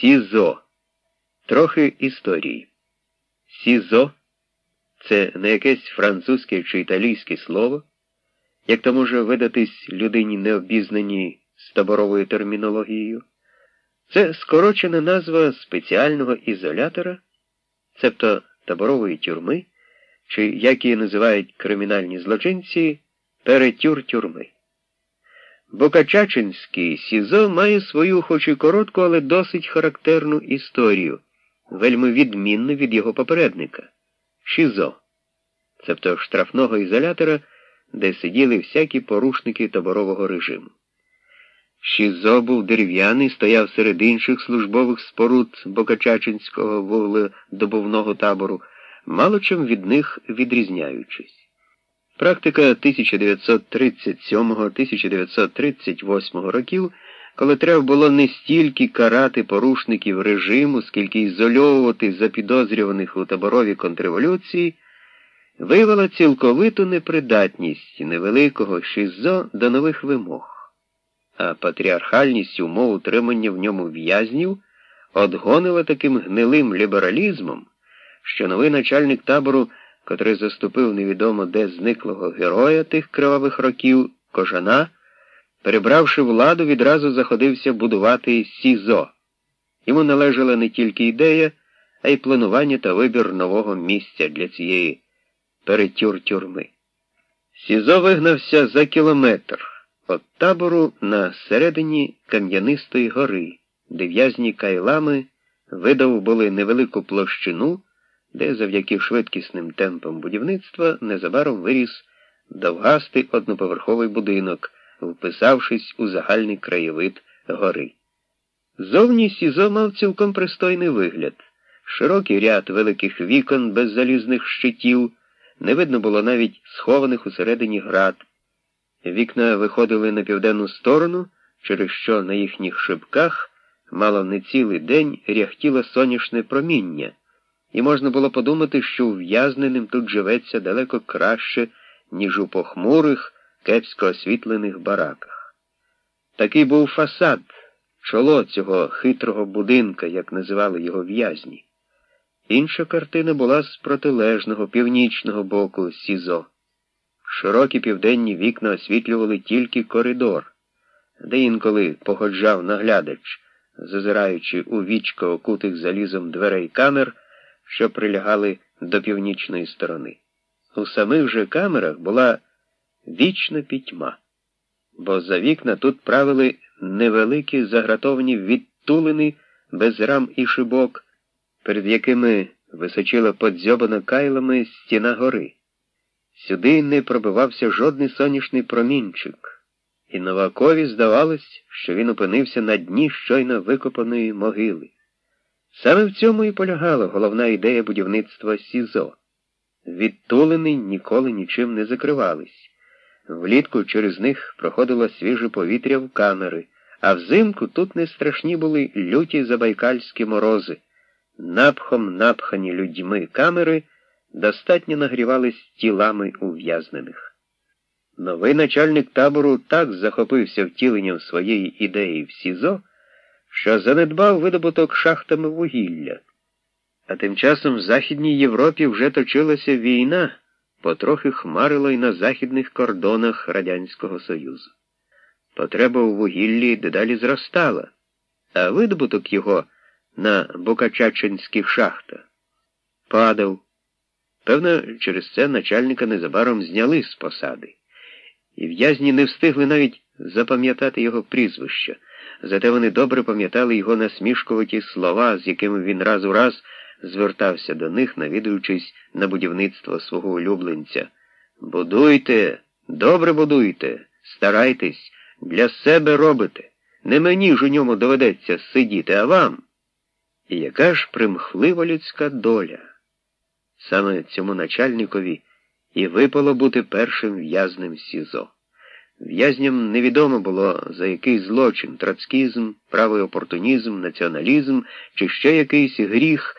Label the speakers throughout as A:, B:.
A: СІЗО. Трохи історії. СІЗО це не якесь французьке чи італійське слово, як то може видатись людині необізнаній з таборовою термінологією. Це скорочена назва спеціального ізолятора, цебто таборової тюрми, чи, як її називають кримінальні злочинці, перетюр тюрми. Бокачачинський СІЗО має свою, хоч і коротку, але досить характерну історію, вельми відмінну від його попередника ШІЗО, цебто штрафного ізолятора, де сиділи всякі порушники таборового режиму. ШІЗО був дерев'яний, стояв серед інших службових споруд Бокачачинського вугледобувного табору, мало чим від них відрізняючись. Практика 1937-1938 років, коли треба було не стільки карати порушників режиму, скільки ізольовувати запідозрюваних у таборові контрреволюції, виявила цілковиту непридатність невеликого ШІЗО до нових вимог, а патріархальність умов утримання в ньому в'язнів одгонила таким гнилим лібералізмом, що новий начальник табору котрий заступив невідомо де зниклого героя тих кривавих років кожана, перебравши владу, відразу заходився будувати СІЗО. Йому належала не тільки ідея, а й планування та вибір нового місця для цієї перетюр тюрми. СІЗО вигнався за кілометр від табору на середині Кам'янистої гори, де в'язні кайлами видав були невелику площину де завдяки швидкісним темпам будівництва незабаром виріс довгастий одноповерховий будинок, вписавшись у загальний краєвид гори. Зовні Сізо мав цілком пристойний вигляд, широкий ряд великих вікон без залізних щитів, не видно було навіть схованих усередині град. Вікна виходили на південну сторону, через що на їхніх шибках мало не цілий день ряхтіло сонячне проміння і можна було подумати, що ув'язненим тут живеться далеко краще, ніж у похмурих, кепсько освітлених бараках. Такий був фасад, чоло цього хитрого будинка, як називали його в'язні. Інша картина була з протилежного північного боку СІЗО. Широкі південні вікна освітлювали тільки коридор, де інколи походжав наглядач, зазираючи у вічко окутих залізом дверей камер що прилягали до північної сторони. У самих же камерах була вічна пітьма, бо за вікна тут правили невеликі загратовані відтулини без рам і шибок, перед якими височила подзьобана кайлами стіна гори. Сюди не пробивався жодний сонячний промінчик, і Новакові здавалось, що він опинився на дні щойно викопаної могили. Саме в цьому і полягала головна ідея будівництва СІЗО. Відтулини ніколи нічим не закривались. Влітку через них проходило свіже повітря в камери, а взимку тут не страшні були люті забайкальські морози. Напхом напхані людьми камери достатньо нагрівались тілами ув'язнених. Новий начальник табору так захопився втіленням своєї ідеї в СІЗО що занедбав видобуток шахтами вугілля. А тим часом в Західній Європі вже точилася війна, потрохи хмарило й на західних кордонах Радянського Союзу. Потреба у вугіллі дедалі зростала, а видобуток його на Бокачачинських шахтах падав. Певно, через це начальника незабаром зняли з посади, і в'язні не встигли навіть запам'ятати його прізвище. Зате вони добре пам'ятали його насмішкуваті слова, з якими він раз у раз звертався до них, навідуючись на будівництво свого улюбленця. Будуйте, добре будуйте, старайтесь, для себе робите. Не мені ж у ньому доведеться сидіти, а вам. І яка ж примхлива людська доля? Саме цьому начальникові і випало бути першим в'язнем СІЗО. В'язням невідомо було, за який злочин, троцкізм, правий опортунізм, націоналізм чи ще якийсь гріх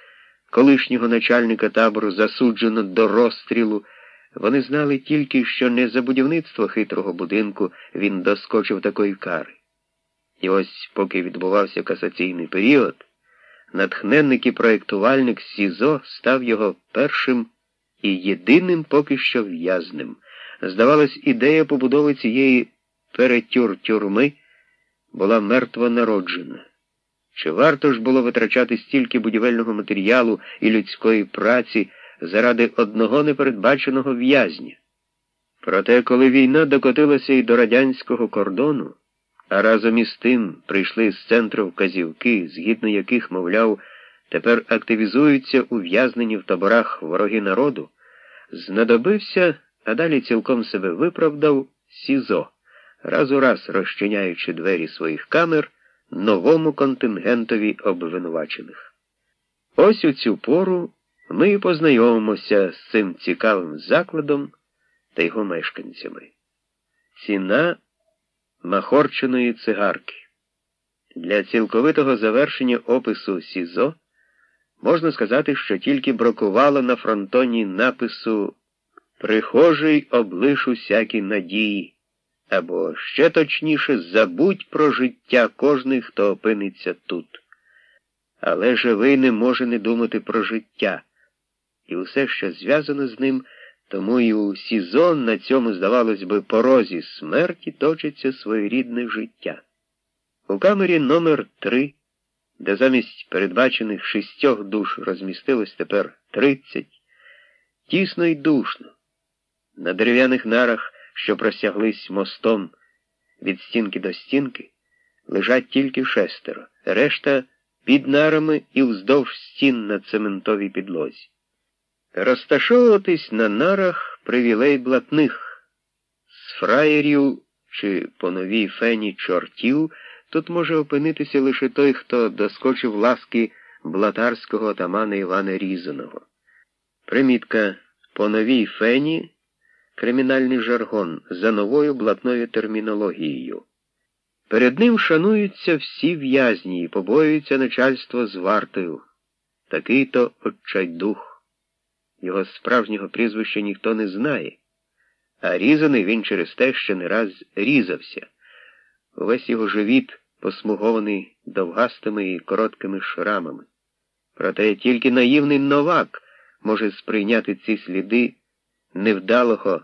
A: колишнього начальника табору засуджено до розстрілу. Вони знали тільки, що не за будівництво хитрого будинку він доскочив такої кари. І ось, поки відбувався касаційний період, натхненник і проєктувальник СІЗО став його першим і єдиним поки що в'язнем. Здавалось, ідея побудови цієї перетюр-тюрми була мертво народжена. Чи варто ж було витрачати стільки будівельного матеріалу і людської праці заради одного непередбаченого в'язня? Проте, коли війна докотилася і до радянського кордону, а разом із тим прийшли з центру вказівки, згідно яких, мовляв, тепер активізуються ув'язнені в таборах вороги народу, знадобився, а далі цілком себе виправдав СІЗО, раз у раз розчиняючи двері своїх камер новому контингентові обвинувачених. Ось у цю пору ми познайомимося з цим цікавим закладом та його мешканцями. Ціна махорченої цигарки. Для цілковитого завершення опису СІЗО можна сказати, що тільки бракувало на фронтоні напису Прихожий облиш усякі надії, або ще точніше, забудь про життя кожний, хто опиниться тут. Але живий не може не думати про життя, і усе, що зв'язано з ним. Тому і у Сізон на цьому, здавалось би, порозі смерті точиться своєрідне життя. У камері номер 3 де замість передбачених шістьох душ розмістилось тепер тридцять, тісно й душно. На дерев'яних нарах, що просяглись мостом від стінки до стінки, лежать тільки шестеро, решта під нарами і вздовж стін на цементовій підлозі. Розташовуватись на нарах привілей блатних, з фраєрів чи по новій фені чортів тут може опинитися лише той, хто доскочив ласки блатарського отамана Івана Різаного. Примітка по новій фені кримінальний жаргон за новою блатною термінологією. Перед ним шануються всі в'язні і побоюється начальство з вартою. Такий то отчайдух. Його справжнього прізвища ніхто не знає, а різаний він через те, що не раз різався. Увесь його живіт посмугований довгастими і короткими шрамами. Проте тільки наївний новак може сприйняти ці сліди невдалого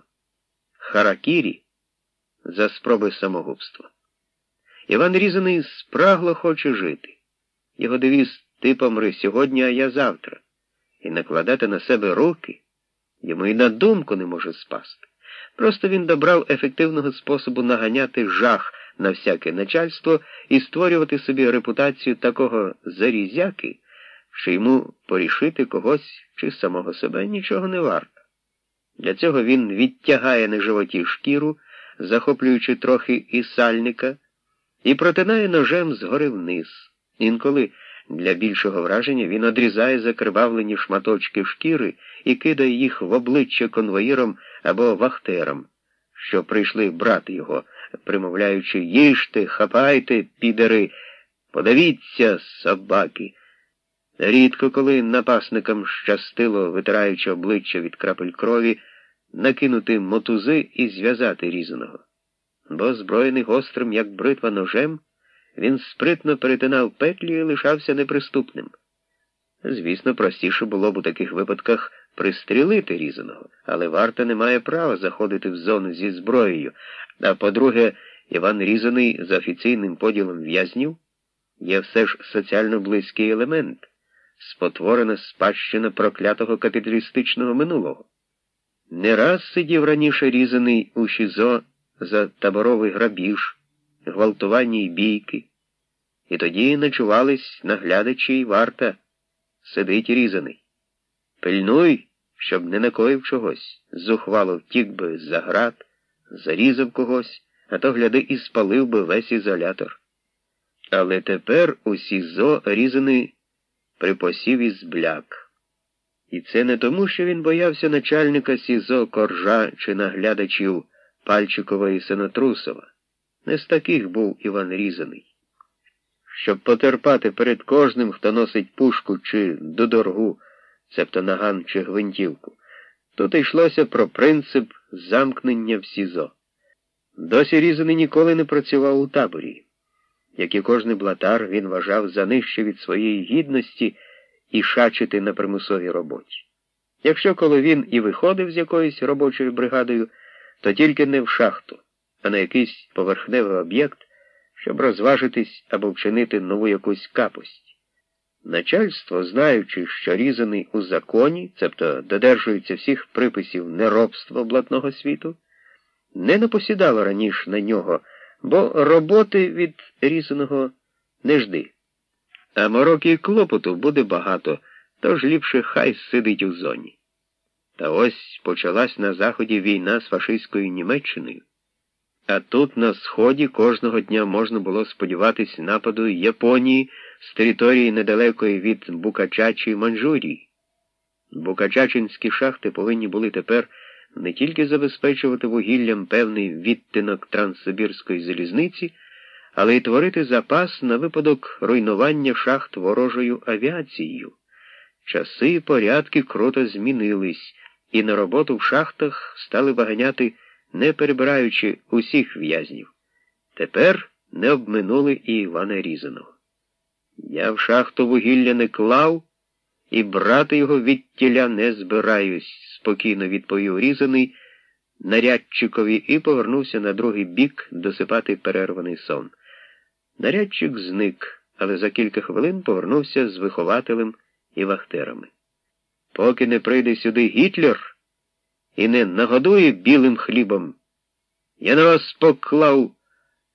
A: харакірі за спроби самогубства. Іван Різаний спрагло хоче жити. Його девіз ти помри сьогодні, а я завтра і накладати на себе руки йому і на думку не може спасти. Просто він добрав ефективного способу наганяти жах на всяке начальство і створювати собі репутацію такого зарізяки, що йому порішити когось чи самого себе нічого не варто. Для цього він відтягає на животі шкіру, захоплюючи трохи і сальника, і протинає ножем згори вниз. Інколи для більшого враження він одрізає закривавлені шматочки шкіри і кидає їх в обличчя конвоїрам або вахтерам, що прийшли брати його, примовляючи їжте, хапайте, підери, подавіться, собаки. Рідко, коли напасникам щастило, витираючи обличчя від крапель крові, накинути мотузи і зв'язати різаного. Бо, зброєний гострим, як бритва ножем, він спритно перетинав петлю і лишався неприступним. Звісно, простіше було б у таких випадках пристрілити різаного, але варта не має права заходити в зону зі зброєю. А по-друге, Іван Різаний за офіційним поділом в'язнів є все ж соціально близький елемент, спотворена спадщина проклятого капіталістичного минулого. Не раз сидів раніше різаний у ШІЗО за таборовий грабіж гвалтування й бійки. І тоді ночувались наглядачі й варта, сидить різаний. Пильнуй, щоб не накоїв чогось, зухвало втік би за град, зарізав когось, а то, гляди, і спалив би весь ізолятор. Але тепер у СІЗО різаний припосів із бляк. І це не тому, що він боявся начальника СІЗО коржа чи наглядачів Пальчикова і Сенотрусова. Не з таких був Іван Різаний. Щоб потерпати перед кожним, хто носить пушку чи додоргу, цебто наган чи гвинтівку, тут йшлося про принцип замкнення в СІЗО. Досі Різаний ніколи не працював у таборі. Як і кожний блатар, він вважав за нижче від своєї гідності і шачити на примусовій роботі. Якщо коли він і виходив з якоюсь робочою бригадою, то тільки не в шахту, а на якийсь поверхневий об'єкт, щоб розважитись або вчинити нову якусь капость. Начальство, знаючи, що різаний у законі, цебто додержується всіх приписів неробства блатного світу, не напосідало раніше на нього, бо роботи від різаного не жди. А мороки клопоту буде багато, тож ліпше хай сидить у зоні. Та ось почалась на Заході війна з фашистською Німеччиною. А тут на Сході кожного дня можна було сподіватись нападу Японії з території недалекої від Букачачі Манжурії. Букачачинські шахти повинні були тепер не тільки забезпечувати вугіллям певний відтинок Транссибірської залізниці, але й творити запас на випадок руйнування шахт ворожою авіацією. Часи і порядки круто змінились, і на роботу в шахтах стали ваганяти, не перебираючи усіх в'язнів. Тепер не обминули і Івана Різаного. Я в шахту вугілля не клав і брати його від тіля не збираюсь, спокійно відповів різаний нарядчикові і повернувся на другий бік досипати перерваний сон. Нарядчик зник, але за кілька хвилин повернувся з вихователем і вахтерами. Поки не прийде сюди Гітлер і не нагодує білим хлібом, я на вас поклав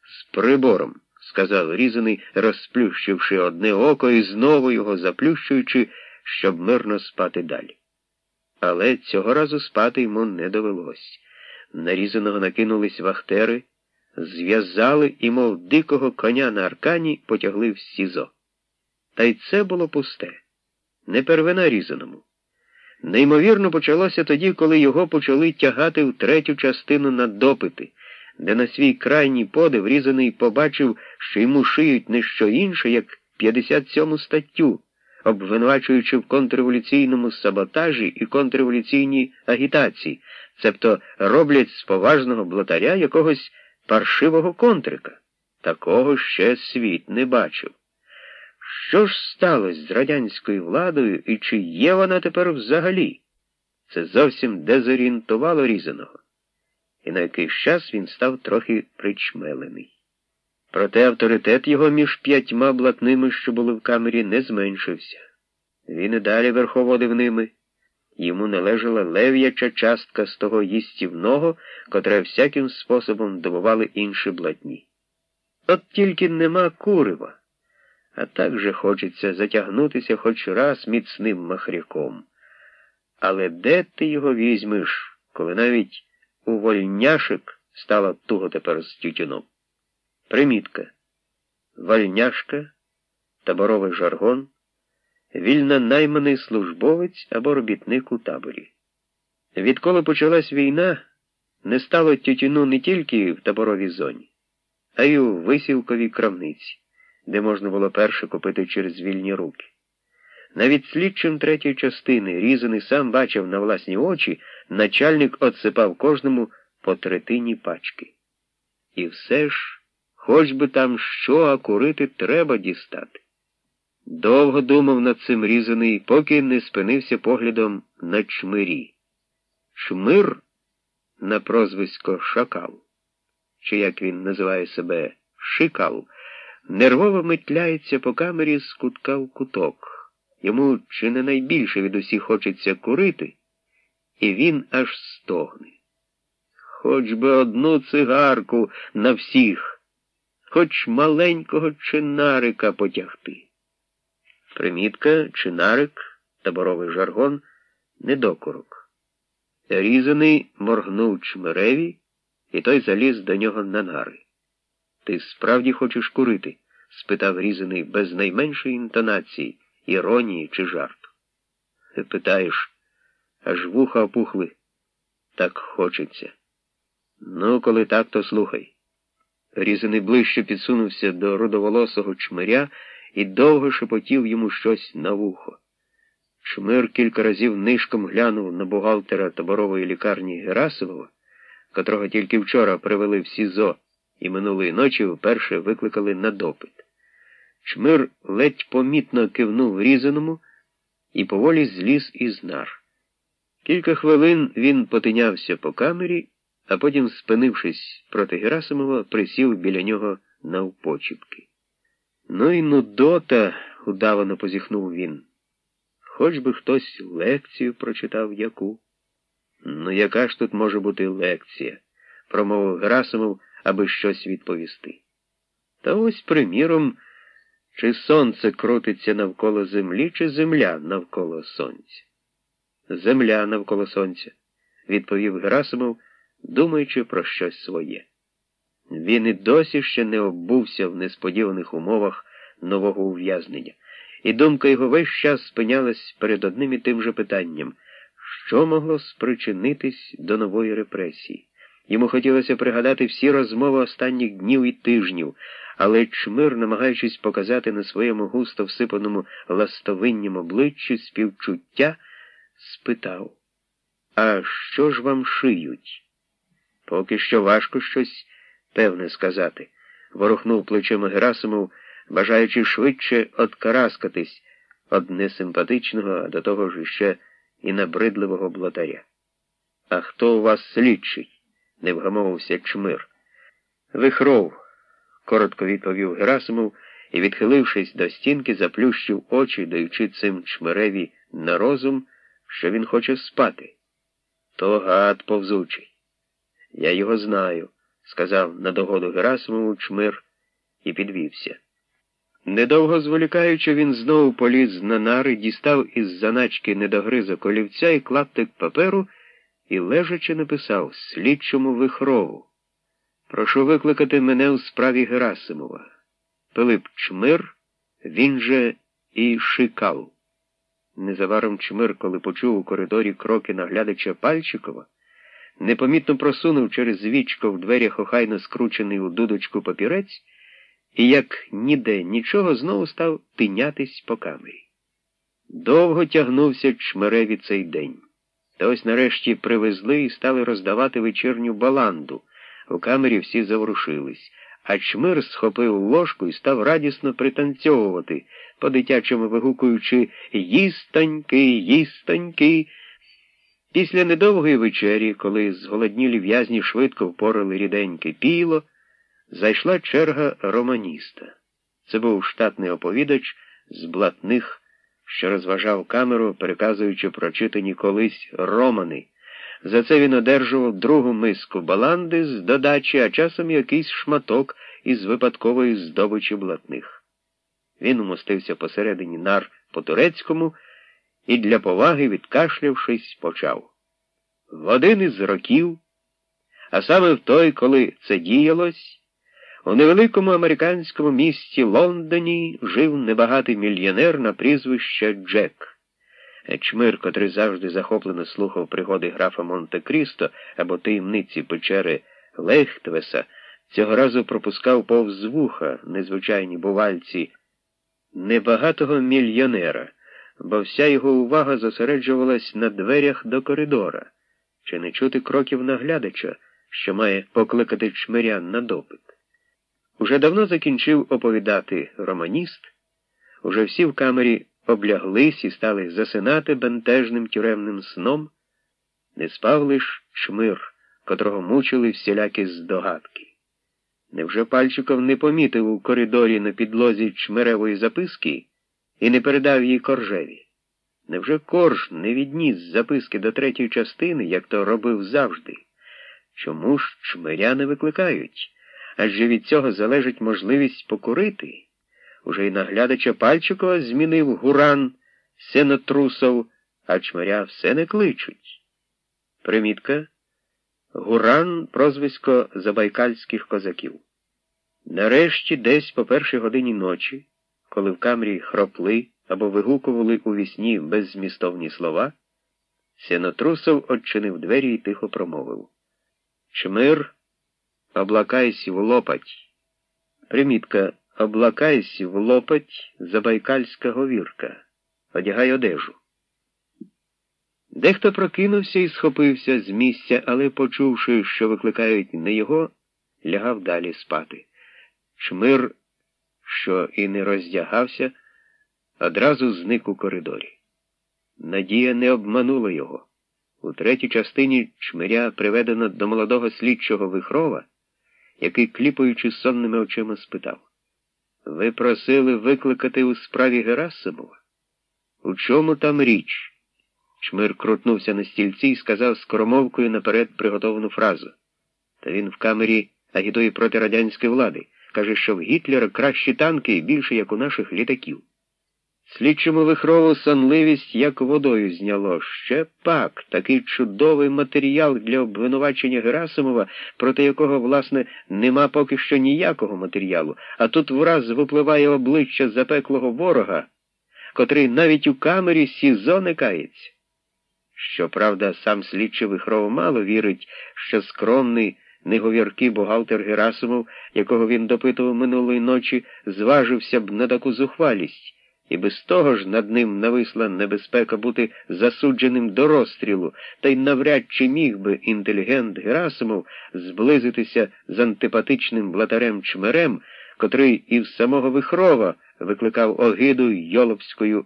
A: з прибором сказав різаний, розплющивши одне око і знову його заплющуючи, щоб мирно спати далі. Але цього разу спати йому не довелось. Нарізаного накинулись вахтери, зв'язали і, мов дикого коня на аркані, потягли в СІЗО. Та й це було пусте, не первина різаному. Неймовірно почалося тоді, коли його почали тягати в третю частину на допити де на свій крайній подив різаний побачив, що йому шиють не що інше, як 57 статтю, обвинувачуючи в контрреволюційному саботажі і контрреволюційній агітації, цебто роблять з поважного блатаря якогось паршивого контрика. Такого ще світ не бачив. Що ж сталося з радянською владою і чи є вона тепер взагалі? Це зовсім дезорієнтувало різаного і на якийсь час він став трохи причмелений. Проте авторитет його між п'ятьма блатними, що були в камері, не зменшився. Він і далі верховодив ними. Йому належала лев'яча частка з того їстівного, котре всяким способом добували інші блатні. От тільки нема курива, а так же хочеться затягнутися хоч раз міцним махряком. Але де ти його візьмеш, коли навіть у вольняшек стало туго тепер з тютюном. Примітка. Вольняшка, таборовий жаргон, вільно найманий службовець або робітник у таборі. Відколи почалась війна, не стало тютюну не тільки в таборовій зоні, а й у висілковій крамниці, де можна було перше купити через вільні руки. Навіть слідчим третьої частини різаний сам бачив на власні очі, начальник отсипав кожному по третині пачки. І все ж, хоч би там що, а курити треба дістати. Довго думав над цим різаний, поки не спинився поглядом на чмирі. Чмир на прозвисько Шакал, чи як він називає себе Шикал, нервово метляється по камері з кутка в куток. Йому чи не найбільше від усіх хочеться курити, і він аж стогне. Хоч би одну цигарку на всіх, хоч маленького чинарика потягти. Примітка, чинарик, таборовий жаргон, недокурок. Різаний моргнув чмиреві, і той заліз до нього на нари. Ти справді хочеш курити? спитав різаний без найменшої інтонації іронії чи жарту. Питаєш, аж вуха опухли. Так хочеться. Ну, коли так, то слухай. Різаний ближче підсунувся до рудоволосого чмиря і довго шепотів йому щось на вухо. Чмир кілька разів нишком глянув на бухгалтера таборової лікарні Герасимова, котрого тільки вчора привели в СІЗО і минулої ночі вперше викликали на допит. Чмир ледь помітно кивнув різаному і поволі зліз із нар. Кілька хвилин він потинявся по камері, а потім, спинившись проти Герасимова, присів біля нього навпочіпки. Ну і нудота, удавано позіхнув він. Хоч би хтось лекцію прочитав яку. Ну, яка ж тут може бути лекція? промовив Герасимов, аби щось відповісти. Та ось, приміром, чи сонце крутиться навколо землі, чи земля навколо сонця? Земля навколо сонця, відповів Герасимов, думаючи про щось своє. Він і досі ще не оббувся в несподіваних умовах нового ув'язнення, і думка його весь час спинялась перед одним і тим же питанням що могло спричинитись до нової репресії. Йому хотілося пригадати всі розмови останніх днів і тижнів, але чмир, намагаючись показати на своєму густо всипаному ластовинням обличчі співчуття, спитав А що ж вам шиють? Поки що важко щось певне сказати, ворухнув плечима Герасимов, бажаючи швидше откараскатись од несимпатичного, а до того ж іще і набридливого блатаря. А хто у вас слідчий? не вгамовився чмир. Вихров, коротко відповів Герасимов і, відхилившись до стінки, заплющив очі, даючи цим чмиреві на розум, що він хоче спати. То гад повзучий. Я його знаю, сказав на догоду Герасимову чмир і підвівся. Недовго зволікаючи, він знову поліз на нари, дістав із заначки недогризок олівця і клаптик паперу і лежачи написав слідчому Вихрову. Прошу викликати мене у справі Герасимова. Пилип Чмир, він же і Шикал. Незабаром Чмир, коли почув у коридорі кроки наглядача Пальчикова, непомітно просунув через вічко в дверях охайно скручений у дудочку папірець і, як ніде нічого, знову став тинятись по камері. Довго тягнувся чмиреві цей день. Та ось нарешті привезли і стали роздавати вечірню баланду. У камері всі заворушились, а чмир схопив ложку і став радісно пританцьовувати, по дитячому вигукуючи їстоньки, їстоньки. Після недовгої вечері, коли зголоднілі в'язні швидко впорали ріденьке піло, зайшла черга романіста. Це був штатний оповідач з блатних, що розважав камеру, переказуючи прочитані колись романи. За це він одержував другу миску баланди з додачі, а часом якийсь шматок із випадкової здобичі блатних. Він умостився посередині нар по турецькому і для поваги, відкашлявшись, почав. В один із років, а саме в той, коли це діялось, у невеликому американському місті Лондоні жив небагатий мільйонер на прізвище Джек. Чмир, котрий завжди захоплено слухав пригоди графа Монте-Крісто або таємниці печери Лехтвеса, цього разу пропускав повз вуха незвичайні бувальці небагатого мільйонера, бо вся його увага зосереджувалась на дверях до коридора, чи не чути кроків наглядача, що має покликати чмирян на допит. Уже давно закінчив оповідати романіст, уже всі в камері обляглись і стали засинати бентежним тюремним сном, не спав лиш чмир, котрого мучили всілякі здогадки. Невже Пальчиков не помітив у коридорі на підлозі чмиревої записки і не передав їй коржеві? Невже корж не відніс записки до третьої частини, як то робив завжди? Чому ж чмиря не викликають? адже від цього залежить можливість покурити. Уже й наглядача Пальчикова змінив гуран сенотрусов, а чмаря все не кличуть. Примітка Гуран прозвисько забайкальських козаків. Нарешті, десь по першій годині ночі, коли в камері хропли або вигукували у вісні беззмістовні слова, Сенотрусов odчинив двері і тихо промовив Чмир Облакайсь в лопать. Примітка облакайсь в лопать забайкальська говірка. Одягай одежу. Дехто прокинувся і схопився з місця, але, почувши, що викликають не його, лягав далі спати. Чмир, що і не роздягався, одразу зник у коридорі. Надія не обманула його. У третій частині чмиря приведено до молодого слідчого Вихрова, який, кліпаючи сонними очима, спитав Ви просили викликати у справі Герасимова? У чому там річ? Чмир крутнувся на стільці і сказав скоромовкою наперед приготовану фразу. Та він в камері агітує проти радянської влади. Каже, що в Гітлера кращі танки більше, як у наших літаків. Слідчому вихрову сонливість як водою зняло. Ще пак, такий чудовий матеріал для обвинувачення Герасимова, проти якого, власне, нема поки що ніякого матеріалу, а тут враз випливає обличчя запеклого ворога, котрий навіть у камері СІЗО не кається. Щоправда, сам слідчий вихров мало вірить, що скромний неговіркий бухгалтер Герасимов, якого він допитував минулої ночі, зважився б на таку зухвалість і без того ж над ним нависла небезпека бути засудженим до розстрілу, та й навряд чи міг би інтелігент Герасимов зблизитися з антипатичним блатарем чмерем, котрий і в самого Вихрова викликав огиду йолопською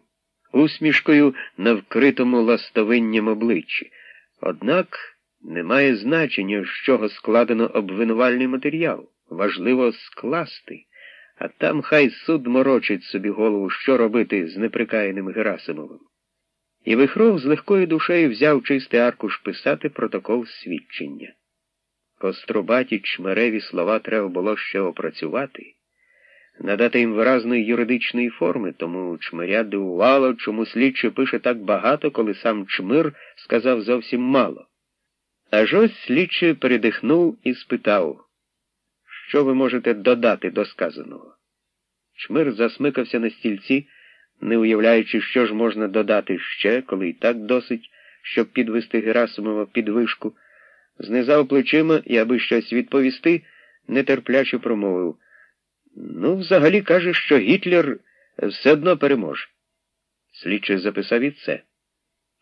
A: усмішкою на вкритому ластовинням обличчі. Однак немає значення, з чого складено обвинувальний матеріал. Важливо скласти. А там хай суд морочить собі голову, що робити з неприкаяним Герасимовим. І Вихров з легкою душею взяв чистий аркуш писати протокол свідчення. Кострубаті чмереві слова треба було ще опрацювати, надати їм виразної юридичної форми, тому чмиря дивувало, чому слідчий пише так багато, коли сам чмир сказав зовсім мало. Аж ось слідчий передихнув і спитав. Що ви можете додати до сказаного? Чмир засмикався на стільці, не уявляючи, що ж можна додати ще, коли і так досить, щоб підвести Герасимова під вишку, знизав плечима і, аби щось відповісти, нетерпляче промовив. Ну, взагалі каже, що Гітлер все одно переможе. Слідчий записав і це.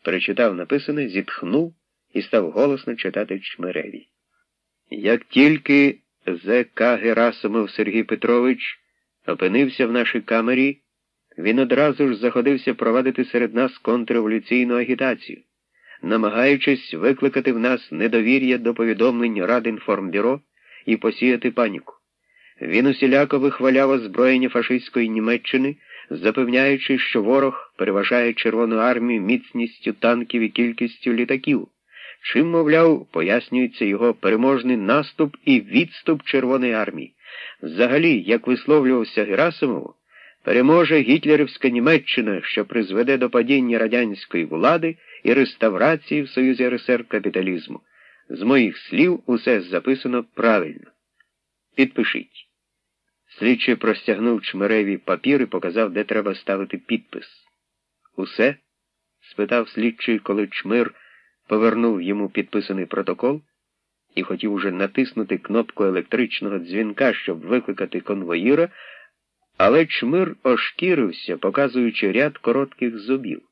A: Перечитав написане, зітхнув і став голосно читати чмиреві. Як тільки З.К. Герасимов Сергій Петрович опинився в нашій камері, він одразу ж заходився провадити серед нас контрреволюційну агітацію, намагаючись викликати в нас недовір'я до повідомлень Радинформбюро і посіяти паніку. Він усіляко вихваляв озброєння фашистської Німеччини, запевняючи, що ворог переважає Червону армію міцністю танків і кількістю літаків чим, мовляв, пояснюється його переможний наступ і відступ Червоної армії. Взагалі, як висловлювався Герасимов, переможе гітлерівська Німеччина, що призведе до падіння радянської влади і реставрації в Союзі РСР капіталізму. З моїх слів усе записано правильно. Підпишіть. Слідчий простягнув чмереві папір і показав, де треба ставити підпис. Усе? спитав слідчий, коли чмир повернув йому підписаний протокол і хотів уже натиснути кнопку електричного дзвінка, щоб викликати конвоїра, але чмир ошкірився, показуючи ряд коротких зубів.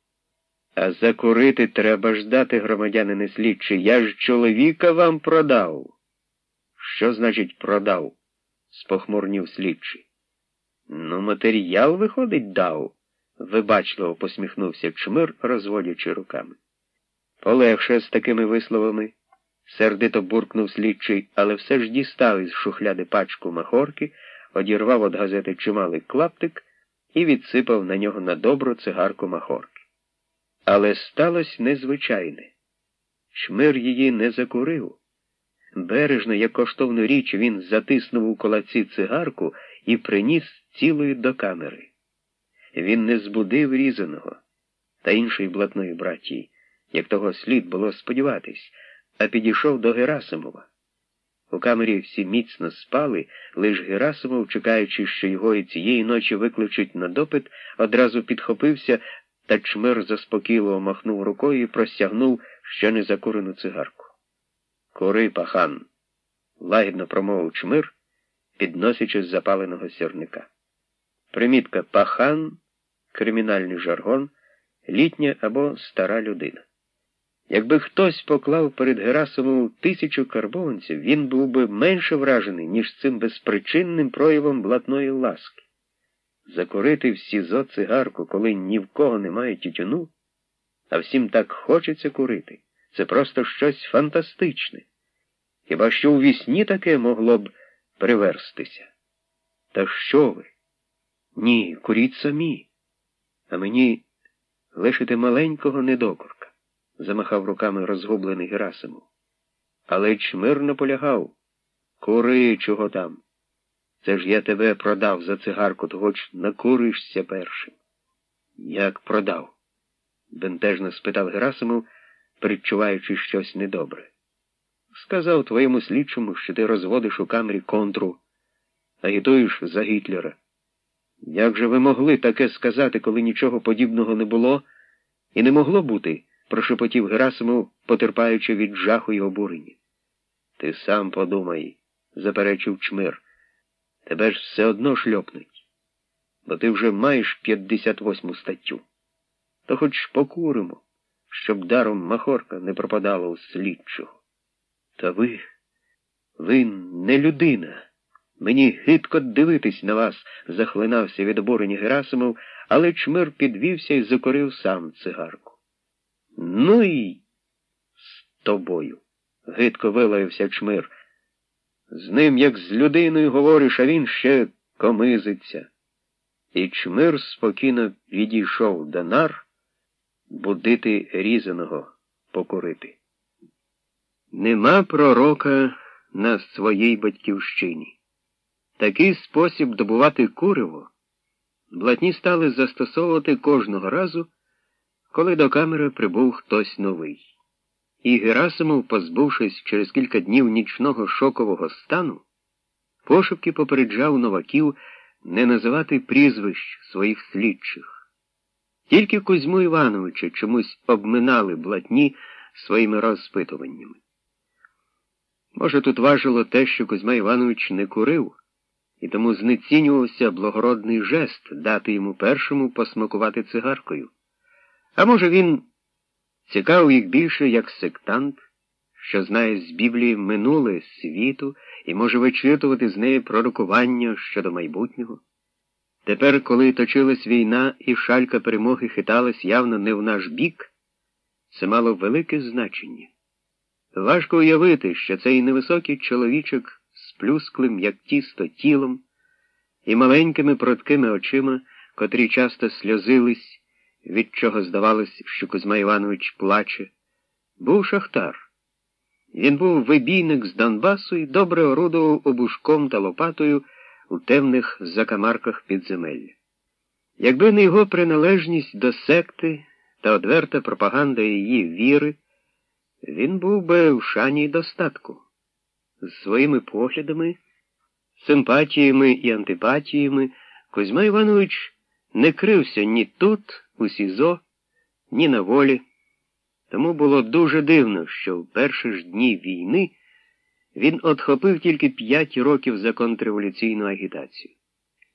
A: А закурити треба ждати, громадянине слідчий. Я ж чоловіка вам продав. Що значить продав? спохмурнів слідчий. Ну, матеріал, виходить, дав, вибачливо посміхнувся чмир, розводячи руками. Полегше з такими висловами, сердито буркнув слідчий, але все ж дістав із шухляди пачку махорки, одірвав від газети чималий клаптик і відсипав на нього на добру цигарку махорки. Але сталося незвичайне. Шмир її не закурив. Бережно, як коштовну річ, він затиснув у колаці цигарку і приніс цілою до камери. Він не збудив різаного та іншої блатної братії як того слід було сподіватись, а підійшов до Герасимова. У камері всі міцно спали, лиш Герасимов, чекаючи, що його і цієї ночі викличуть на допит, одразу підхопився та чмир заспокійливо махнув рукою і простягнув ще не закурену цигарку. Кури, пахан, лагідно промовив чмир, підносячи з запаленого сірника. Примітка пахан, кримінальний жаргон, літня або стара людина. Якби хтось поклав перед Герасимовим тисячу карбованців, він був би менше вражений, ніж цим безпричинним проявом блатної ласки. Закурити в СІЗО цигарку, коли ні в кого немає тютюну, а всім так хочеться курити. Це просто щось фантастичне. Хіба що у вісні таке могло б приверстися? Та що ви? Ні, куріть самі, а мені лишите маленького недокорка замахав руками розгублений Герасимов. Але чмир наполягав. Кури, чого там? Це ж я тебе продав за цигарку, то хоч накуришся першим. Як продав? бентежно спитав Герасимов, передчуваючи щось недобре. Сказав твоєму слідчому, що ти розводиш у камері контру, агітуєш за Гітлера. Як же ви могли таке сказати, коли нічого подібного не було і не могло бути? Прошепотів Герасимов, потерпаючи від жаху й обурення. Ти сам подумай, заперечив чмир. Тебе ж все одно шльопнуть, бо ти вже маєш 58 статтю. То хоч покуримо, щоб даром махорка не пропадала у слідчого. Та ви, ви не людина. Мені гидко дивитись на вас, захлинався від обурення Герасимов, але чмир підвівся і закорив сам цигарку. Ну і з тобою, гидко вилаявся чмир. З ним, як з людиною, говориш, а він ще комизиться. І чмир спокійно відійшов до нар будити різаного покурити. Нема пророка на своїй батьківщині. Такий спосіб добувати куриво блатні стали застосовувати кожного разу коли до камери прибув хтось новий. І Герасимов, позбувшись через кілька днів нічного шокового стану, пошепки попереджав новаків не називати прізвищ своїх слідчих. Тільки Кузьму Івановича чомусь обминали блатні своїми розпитуваннями. Може, тут важило те, що Кузьма Іванович не курив, і тому знецінювався благородний жест дати йому першому посмакувати цигаркою. А може, він цікавив їх більше як сектант, що знає з Біблії минуле світу і може вичитувати з неї пророкування щодо майбутнього. Тепер, коли точилась війна і шалька перемоги хиталась явно не в наш бік, це мало велике значення. Важко уявити, що цей невисокий чоловічок з плюсклим, як тісто, тілом і маленькими проткими очима, котрі часто сльозились від чого здавалось, що Кузьма Іванович плаче, був шахтар. Він був вибійник з Донбасу і добре орудував обушком та лопатою у темних закамарках підземелля. Якби не його приналежність до секти та одверта пропаганда її віри, він був би в шані й достатку. З своїми поглядами, симпатіями і антипатіями Кузьма Іванович не крився ні тут, у СІЗО, ні на волі. Тому було дуже дивно, що в перші ж дні війни він отхопив тільки п'ять років за контрреволюційну агітацію.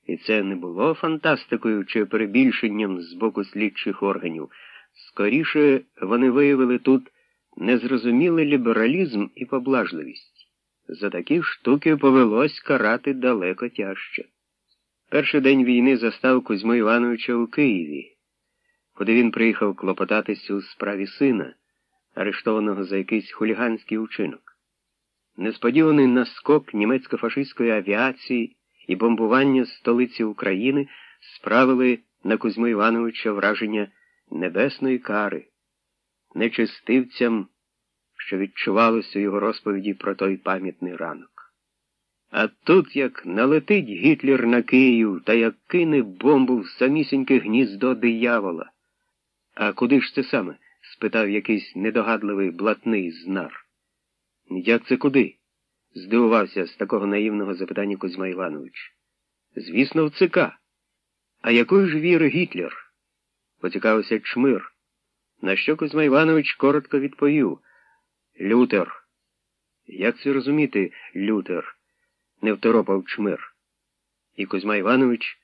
A: І це не було фантастикою чи перебільшенням з боку слідчих органів. Скоріше вони виявили тут незрозумілий лібералізм і поблажливість. За такі штуки повелось карати далеко тяжче. Перший день війни застав Кузьму Івановича у Києві куди він приїхав клопотатись у справі сина, арештованого за якийсь хуліганський учинок. Несподіваний наскок німецько-фашистської авіації і бомбування столиці України справили на Кузьму Івановича враження небесної кари, нечистивцям, що відчувалося у його розповіді про той пам'ятний ранок. А тут як налетить Гітлер на Київ та як кине бомбу в самісіньке гніздо диявола. А куди ж це саме? спитав якийсь недогадливий блатний знар. Як це куди? здивувався з такого наївного запитання Кузьма Іванович. Звісно, в ЦК. А якої ж віри Гітлер? поцікавився чмир. На що Кузьма Іванович коротко відповів Лютер. Як це розуміти, Лютер? не второпав чмир. І Кузьма Іванович,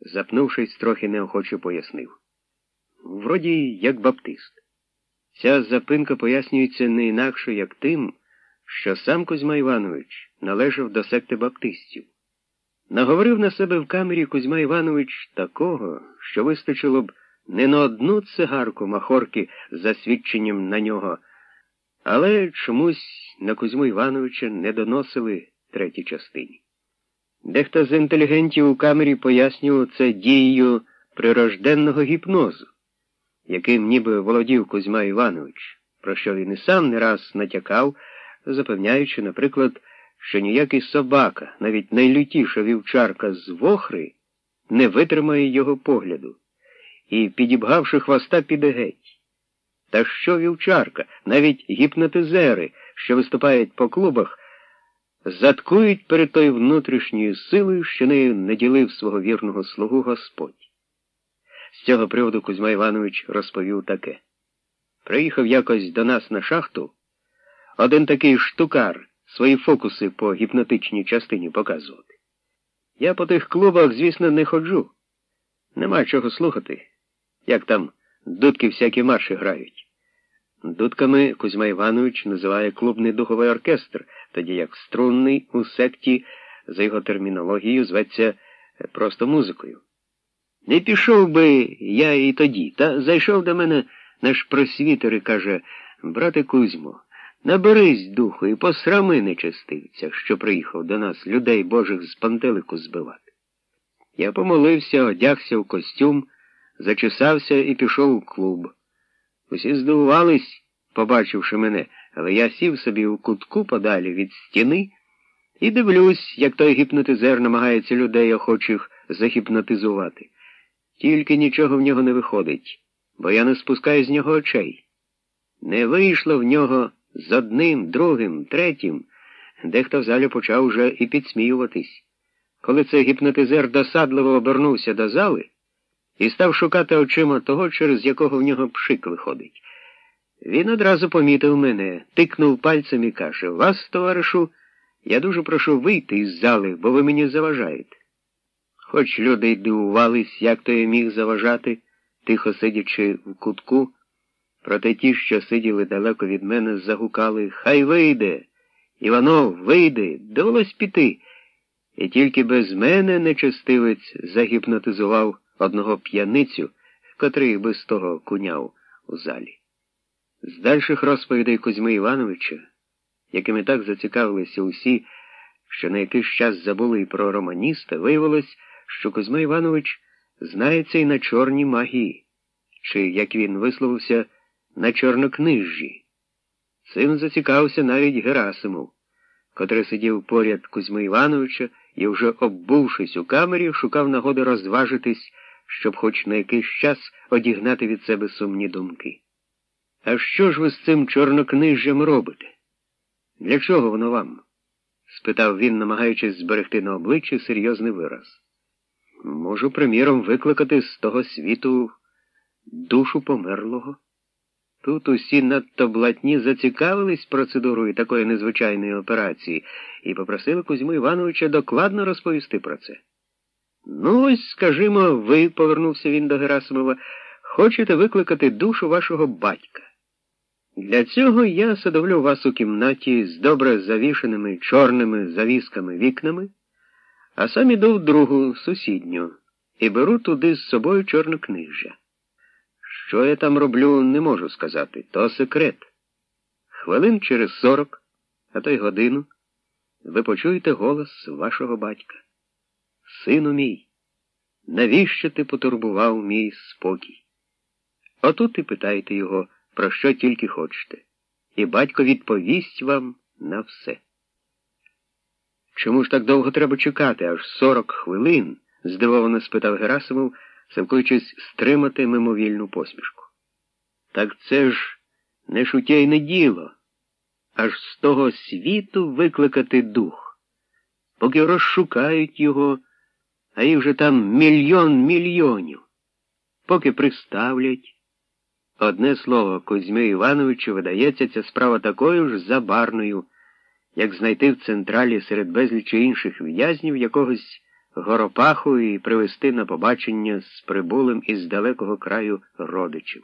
A: запнувшись, трохи неохоче пояснив. Вроді як баптист. Ця запинка пояснюється не інакше, як тим, що сам Кузьма Іванович належав до секти баптистів. Наговорив на себе в камері Кузьма Іванович такого, що вистачило б не на одну цигарку махорки за свідченням на нього, але чомусь на Кузьму Івановича не доносили третій частині. Дехто з інтелігентів у камері пояснював це дією прирожденного гіпнозу, яким ніби володів Кузьма Іванович, про що він і сам не раз натякав, запевняючи, наприклад, що ніякий собака, навіть найлютіша вівчарка з вохри, не витримає його погляду і, підібгавши хвоста, піде геть. Та що вівчарка, навіть гіпнотизери, що виступають по клубах, заткують перед тою внутрішньою силою, що нею не ділив свого вірного слугу Господь. З цього приводу Кузьма Іванович розповів таке. Приїхав якось до нас на шахту один такий штукар свої фокуси по гіпнотичній частині показувати. Я по тих клубах, звісно, не ходжу. Нема чого слухати, як там дудки всякі марші грають. Дудками Кузьма Іванович називає клубний духовий оркестр, тоді як струнний у секті, за його термінологією, зветься просто музикою. Не пішов би я і тоді, та зайшов до мене наш просвітер і каже, брате Кузьмо, наберись духу і посрами нечестивця, що приїхав до нас людей Божих з пантелику збивати. Я помолився, одягся в костюм, зачесався і пішов у клуб. Усі здивувались, побачивши мене, але я сів собі у кутку подалі від стіни і дивлюсь, як той гіпнотизер намагається людей охочих загіпнотизувати. Тільки нічого в нього не виходить, бо я не спускаю з нього очей. Не вийшло в нього з одним, другим, третім, дехто в залі почав уже і підсміюватись. Коли цей гіпнотизер досадливо обернувся до зали і став шукати очима того, через якого в нього пшик виходить. Він одразу помітив мене, тикнув пальцем і каже Вас, товаришу, я дуже прошу вийти із зали, бо ви мені заважаєте. Хоч люди й дивувались, як то я міг заважати, тихо сидячи в кутку, проте ті, що сиділи далеко від мене, загукали Хай вийде. Іванов, вийди, довелось піти. І тільки без мене нечестивець загіпнотизував одного п'яницю, котрий без того куняв у залі. З дальших розповідей Кузьми Івановича, якими так зацікавилися усі, що на якийсь час забули і про романіста, виявилось, що Кузьма Іванович знається і на чорній магії, чи, як він висловився, на чорнокнижжі. Цим зацікавився навіть Герасимов, котрий сидів поряд Кузьми Івановича і, вже оббувшись у камері, шукав нагоди розважитись, щоб хоч на якийсь час одігнати від себе сумні думки. А що ж ви з цим чорнокнижжям робите? Для чого воно вам? спитав він, намагаючись зберегти на обличчі серйозний вираз. Можу, приміром, викликати з того світу душу померлого. Тут усі надто блатні зацікавились процедурою такої незвичайної операції і попросили Кузьму Івановича докладно розповісти про це. Ну, ось, скажімо, ви, повернувся він до Герасимова, хочете викликати душу вашого батька. Для цього я садовлю вас у кімнаті з добре завішеними чорними завісками вікнами, а сам іду в другу сусідню і беру туди з собою чорнокнижжя. Що я там роблю, не можу сказати, то секрет. Хвилин через сорок, а то й годину, ви почуєте голос вашого батька. Сину мій, навіщо ти потурбував мій спокій? Отут і питайте його, про що тільки хочете, і батько відповість вам на все. Чому ж так довго треба чекати, аж сорок хвилин? здивовано спитав Герасимов силкуючись стримати мимовільну посмішку. Так це ж не шутєйне діло, аж з того світу викликати дух, поки розшукають його, а їх вже там мільйон мільйонів, поки приставлять. Одне слово, Кузьмі Івановичу видається ця справа такою ж забарною, як знайти в централі серед безлічі інших в'язнів якогось Горопаху і привезти на побачення з прибулим із далекого краю родичів.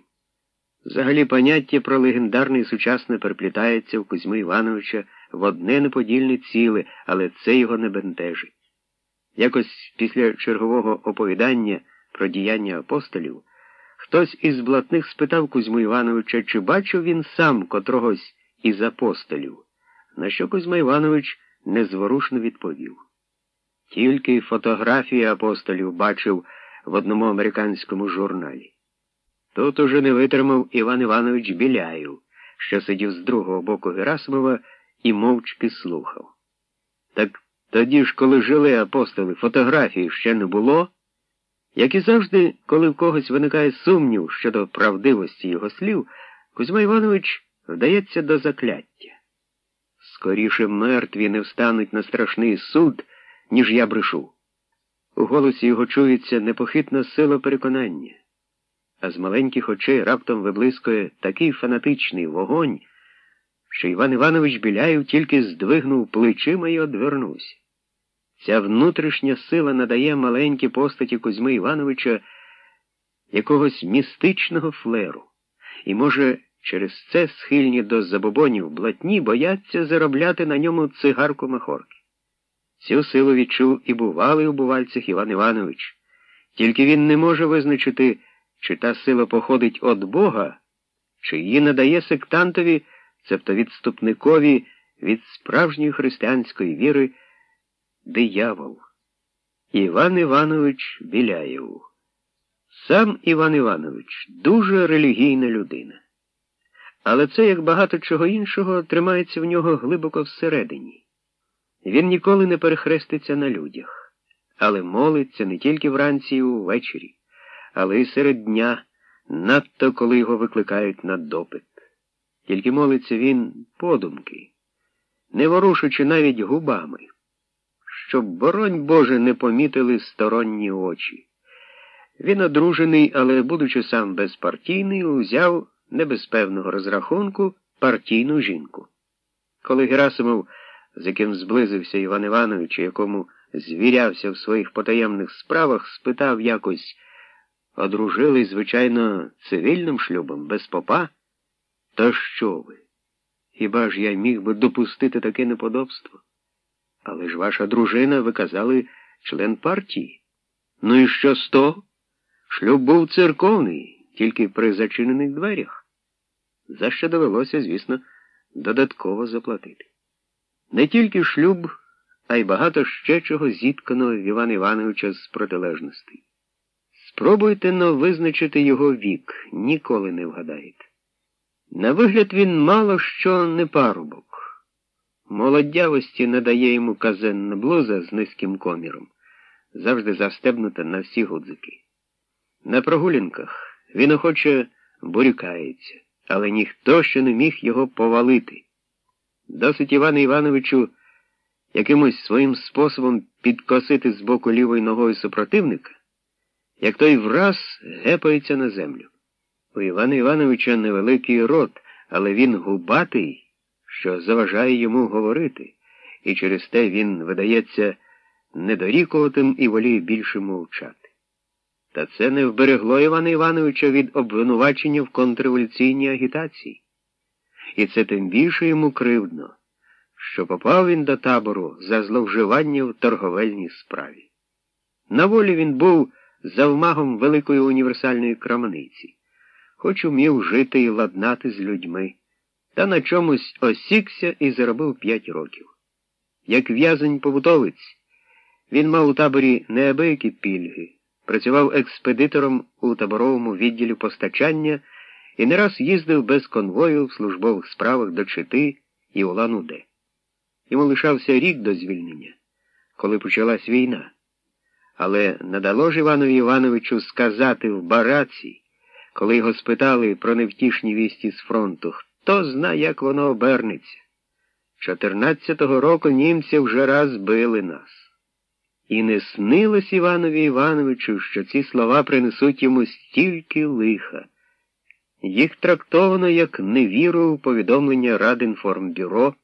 A: Взагалі поняття про легендарне і сучасне переплітається у Кузьми Івановича в одне неподільне ціле, але це його не бентежить. Якось після чергового оповідання про діяння апостолів хтось із блатних спитав Кузьму Івановича, чи бачив він сам котрогось із апостолів, на що Кузьма Іванович незворушно відповів. Тільки фотографії апостолів бачив в одному американському журналі. Тут уже не витримав Іван Іванович Біляєв, що сидів з другого боку Герасимова і мовчки слухав. Так тоді ж, коли жили апостоли, фотографії ще не було, як і завжди, коли в когось виникає сумнів щодо правдивості його слів, Кузьма Іванович вдається до закляття. Скоріше мертві не встануть на страшний суд, ніж я брешу. У голосі його чується непохитна сила переконання, а з маленьких очей раптом виблискує такий фанатичний вогонь, що Іван Іванович Біляєв тільки здвигнув плечима і одвернувся. Ця внутрішня сила надає маленькій постаті Кузьми Івановича якогось містичного флеру, і, може, через це схильні до забобонів блатні бояться заробляти на ньому цигарку махорки. Цю силу відчув і бувалий у бувальцях Іван Іванович, тільки він не може визначити, чи та сила походить від Бога, чи її надає сектантові, цебто відступникові від справжньої християнської віри диявол. Іван Іванович Біляєв. Сам Іван Іванович дуже релігійна людина. Але це, як багато чого іншого, тримається в нього глибоко всередині. Він ніколи не перехреститься на людях, але молиться не тільки вранці і увечері, але й серед дня, надто коли його викликають на допит. Тільки молиться він подумки, не ворушучи навіть губами, щоб, боронь Боже, не помітили сторонні очі. Він одружений, але, будучи сам безпартійний, узяв не без певного розрахунку партійну жінку. Коли Герасимов з яким зблизився Іван Іванович, якому звірявся в своїх потаємних справах, спитав якось одружились, звичайно, цивільним шлюбом, без попа? То що ви? Хіба ж я міг би допустити таке неподобство? Але ж ваша дружина, ви казали, член партії. Ну і що з того? Шлюб був церковний, тільки при зачинених дверях. За що довелося, звісно, додатково заплатити. Не тільки шлюб, а й багато ще чого зіткано в Івана Івановича з протилежностей. Спробуйте но визначити його вік, ніколи не вгадаєте. На вигляд він мало що не парубок. Молодявості надає йому казенна блуза з низьким коміром, завжди застебнута на всі гудзики. На прогулянках він охоче бурюкається, але ніхто ще не міг його повалити. Досить Івану Івановичу якимось своїм способом підкосити з боку лівою ногою супротивника, як той враз гепається на землю. У Івана Івановича невеликий рот, але він губатий, що заважає йому говорити, і через те він видається недорікуватим і воліє більше мовчати. Та це не вберегло Івана Івановича від обвинувачення в контрреволюційній агітації. І це тим більше йому кривдно, що попав він до табору за зловживання в торговельній справі. На волі він був завмагом великої універсальної крамниці, хоч умів жити і ладнати з людьми, та на чомусь осікся і заробив п'ять років. Як в'язень побутовець, він мав у таборі неабиякі пільги, працював експедитором у таборовому відділі постачання і не раз їздив без конвою в службових справах до Чити і Улан-Уде. Йому лишався рік до звільнення, коли почалась війна. Але надало ж Іванові Івановичу сказати в бараці, коли його спитали про невтішні вісті з фронту, хто зна, як воно обернеться. Чотирнадцятого року німці вже раз били нас. І не снилось Іванові Івановичу, що ці слова принесуть йому стільки лиха. Їх трактовано як невіру в повідомлення Радинформбюро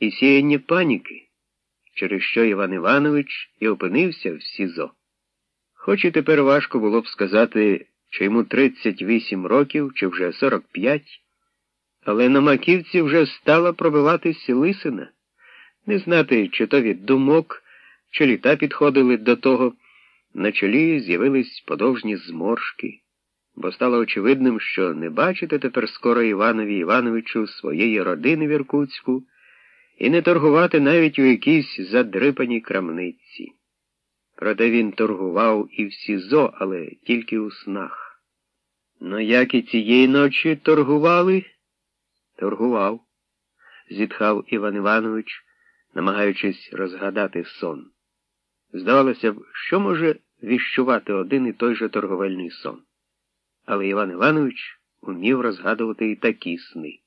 A: і сіяння паніки, через що Іван Іванович і опинився в СІЗО. Хоч і тепер важко було б сказати, чи йому 38 років, чи вже 45, але на маківці вже стала пробиватись лисина. Не знати, чи то від думок, чи літа підходили до того, на чолі з'явились подовжні зморшки, бо стало очевидним, що не бачите тепер скоро Іванові Івановичу своєї родини в Іркутську і не торгувати навіть у якійсь задрипаній крамниці. Проте він торгував і в СІЗО, але тільки у снах. Ну, як і цієї ночі торгували? Торгував, зітхав Іван Іванович, намагаючись розгадати сон. Здавалося б, що може віщувати один і той же торговельний сон. Але Іван Іванович умів розгадувати і такі сни.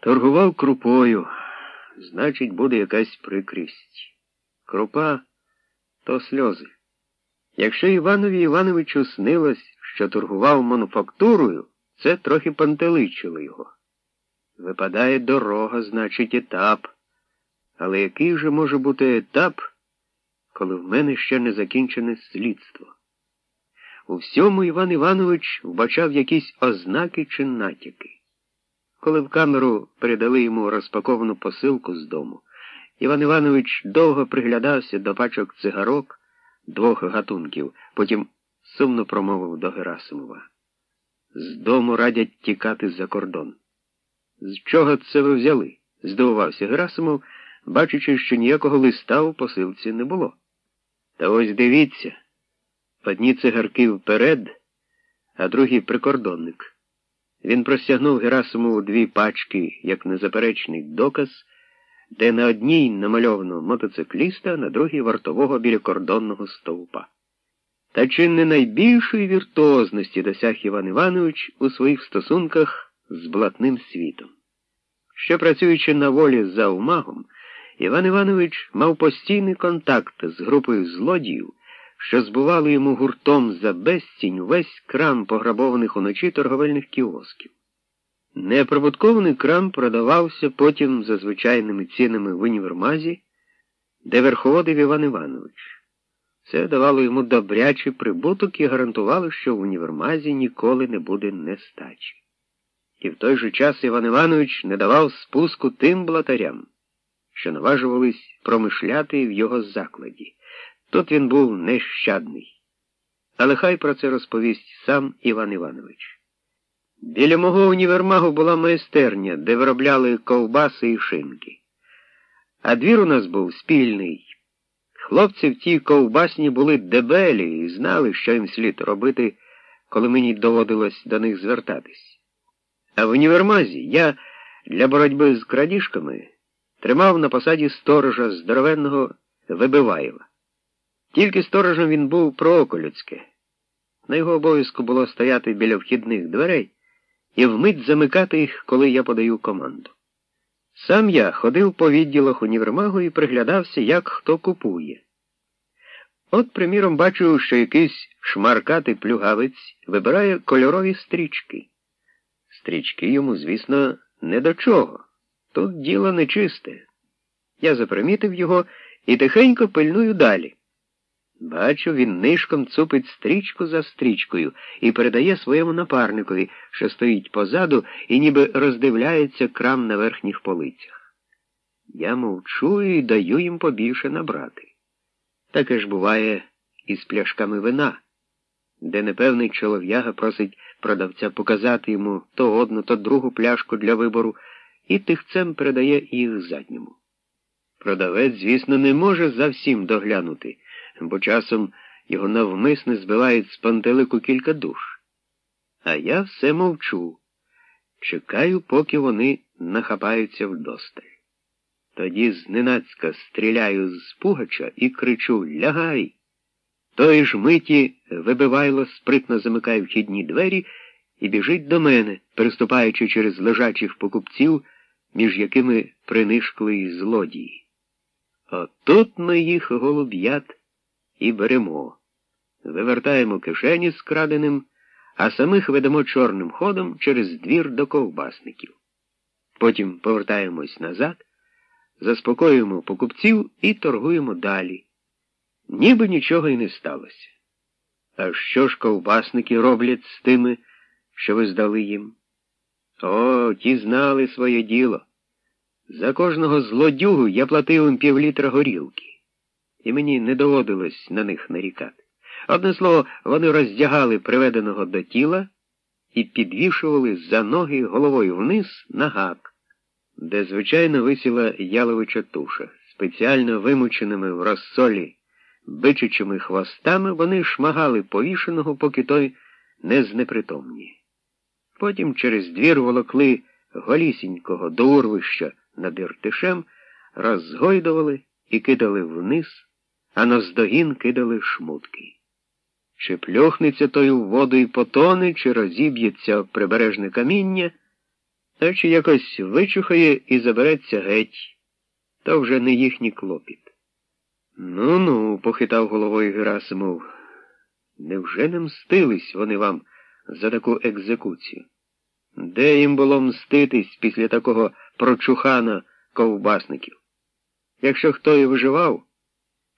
A: Торгував крупою, значить, буде якась прикрість. Крупа то сльози. Якщо Іванові Івановичу снилось, що торгував мануфактурою, це трохи пантеличило його. Випадає дорога, значить, етап. Але який же може бути етап, коли в мене ще не закінчене слідство? У всьому Іван Іванович вбачав якісь ознаки чи натяки. Коли в камеру передали йому розпаковану посилку з дому, Іван Іванович довго приглядався до пачок цигарок двох гатунків, потім сумно промовив до Герасимова. З дому радять тікати за кордон. З чого це ви взяли? здивувався Герасимов, бачачи, що ніякого листа у посилці не було. Та ось дивіться, одні цигарки вперед, а другі прикордонник. Він простягнув Герасимову дві пачки, як незаперечний доказ де на одній намальовано мотоцикліста, на другій вартового біля кордонного стовпа. Та чи не найбільшої віртуозності досяг Іван Іванович у своїх стосунках з блатним світом? Ще працюючи на волі за умагом, Іван Іванович мав постійний контакт з групою злодіїв, що збували йому гуртом за безцінь весь крам пограбованих уночі торговельних кіосків. Неприбутковний крам продавався потім за звичайними цінами в універмазі, де верховодив Іван Іванович. Це давало йому добрячий прибуток і гарантувало, що в універмазі ніколи не буде нестачі. І в той же час Іван Іванович не давав спуску тим блатарям, що наважувались промишляти в його закладі. Тут він був нещадний. Але хай про це розповість сам Іван Іванович. Біля мого універмагу була майстерня, де виробляли ковбаси і шинки. А двір у нас був спільний. Хлопці в тій ковбасні були дебелі і знали, що їм слід робити, коли мені доводилось до них звертатись. А в універмазі я для боротьби з крадіжками тримав на посаді сторожа здоровенного Вибиваєва. Тільки сторожем він був прооколюцьке. На його обов'язку було стояти біля вхідних дверей і вмить замикати їх, коли я подаю команду. Сам я ходив по відділах універмагу і приглядався, як хто купує. От, приміром, бачу, що якийсь шмаркатий плюгавець вибирає кольорові стрічки. Стрічки йому, звісно, не до чого. Тут діло нечисте. Я запримітив його і тихенько пильную далі. Бачу, він нишком цупить стрічку за стрічкою і передає своєму напарникові, що стоїть позаду і ніби роздивляється крам на верхніх полицях. Я мовчу і даю їм побільше набрати. Таке ж буває і з пляшками вина, де непевний чолов'яга просить продавця показати йому то одну, то другу пляшку для вибору і тихцем передає їх задньому. Продавець, звісно, не може за всім доглянути бо часом його навмисне збивають з пантелику кілька душ. А я все мовчу, чекаю, поки вони нахапаються вдосталь. Тоді зненацька стріляю з пугача і кричу Лягай. Той ж миті вибивайло, спритно замикає вхідні двері і біжить до мене, переступаючи через лежачих покупців, між якими принишкли й злодії. Отут ми їх голуб'ят і беремо. Вивертаємо кишені з краденим, а самих ведемо чорним ходом через двір до ковбасників. Потім повертаємось назад, заспокоюємо покупців і торгуємо далі. Ніби нічого й не сталося. А що ж ковбасники роблять з тими, що ви здали їм? О, ті знали своє діло. За кожного злодюгу я платив їм півлітра горілки, і мені не доводилось на них нарікати. Одне слово, вони роздягали приведеного до тіла і підвішували за ноги головою вниз на гак, де, звичайно, висіла яловича туша. Спеціально вимученими в розсолі бичачими хвостами вони шмагали повішеного, поки той не знепритомніє. Потім через двір волокли голісінького до урвища над Іртишем, розгойдували і кидали вниз, а наздогін кидали шмутки. Чи пльохнеться той у воду і потоне, чи розіб'ється прибережне каміння, а чи якось вичухає і забереться геть, то вже не їхній клопіт. Ну ну, похитав головою Герасимов. Невже не мстились вони вам за таку екзекуцію? Де їм було мститись після такого прочухана ковбасників? Якщо хто і виживав,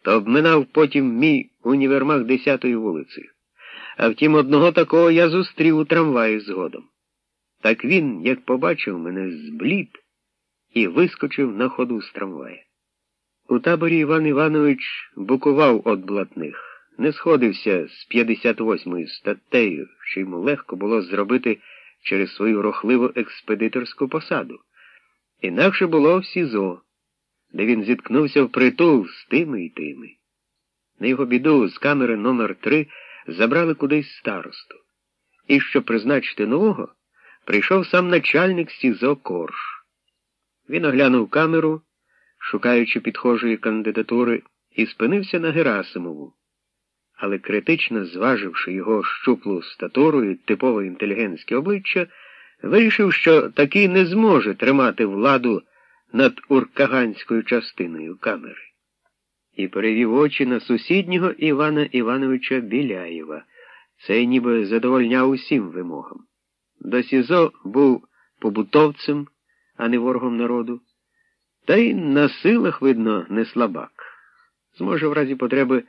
A: то обминав потім мій універмаг десятою вулицею. А втім, одного такого я зустрів у трамваї згодом. Так він, як побачив мене, зблід і вискочив на ходу з трамвая. У таборі Іван Іванович букував от блатних, не сходився з 58-ю статтею, що йому легко було зробити через свою рохливу експедиторську посаду. Інакше було в СІЗО, де він зіткнувся в притул з тими і тими. На його біду з камери номер 3 забрали кудись старосту. І щоб призначити нового, прийшов сам начальник СІЗО Корж. Він оглянув камеру шукаючи підхожої кандидатури, і спинився на Герасимову. Але критично зваживши його щуплу статуру і типове інтелігентське обличчя, вирішив, що такий не зможе тримати владу над уркаганською частиною камери. І перевів очі на сусіднього Івана Івановича Біляєва. Цей ніби задовольняв усім вимогам. До СІЗО був побутовцем, а не ворогом народу. Та й на силах, видно, не слабак. Зможе в разі потреби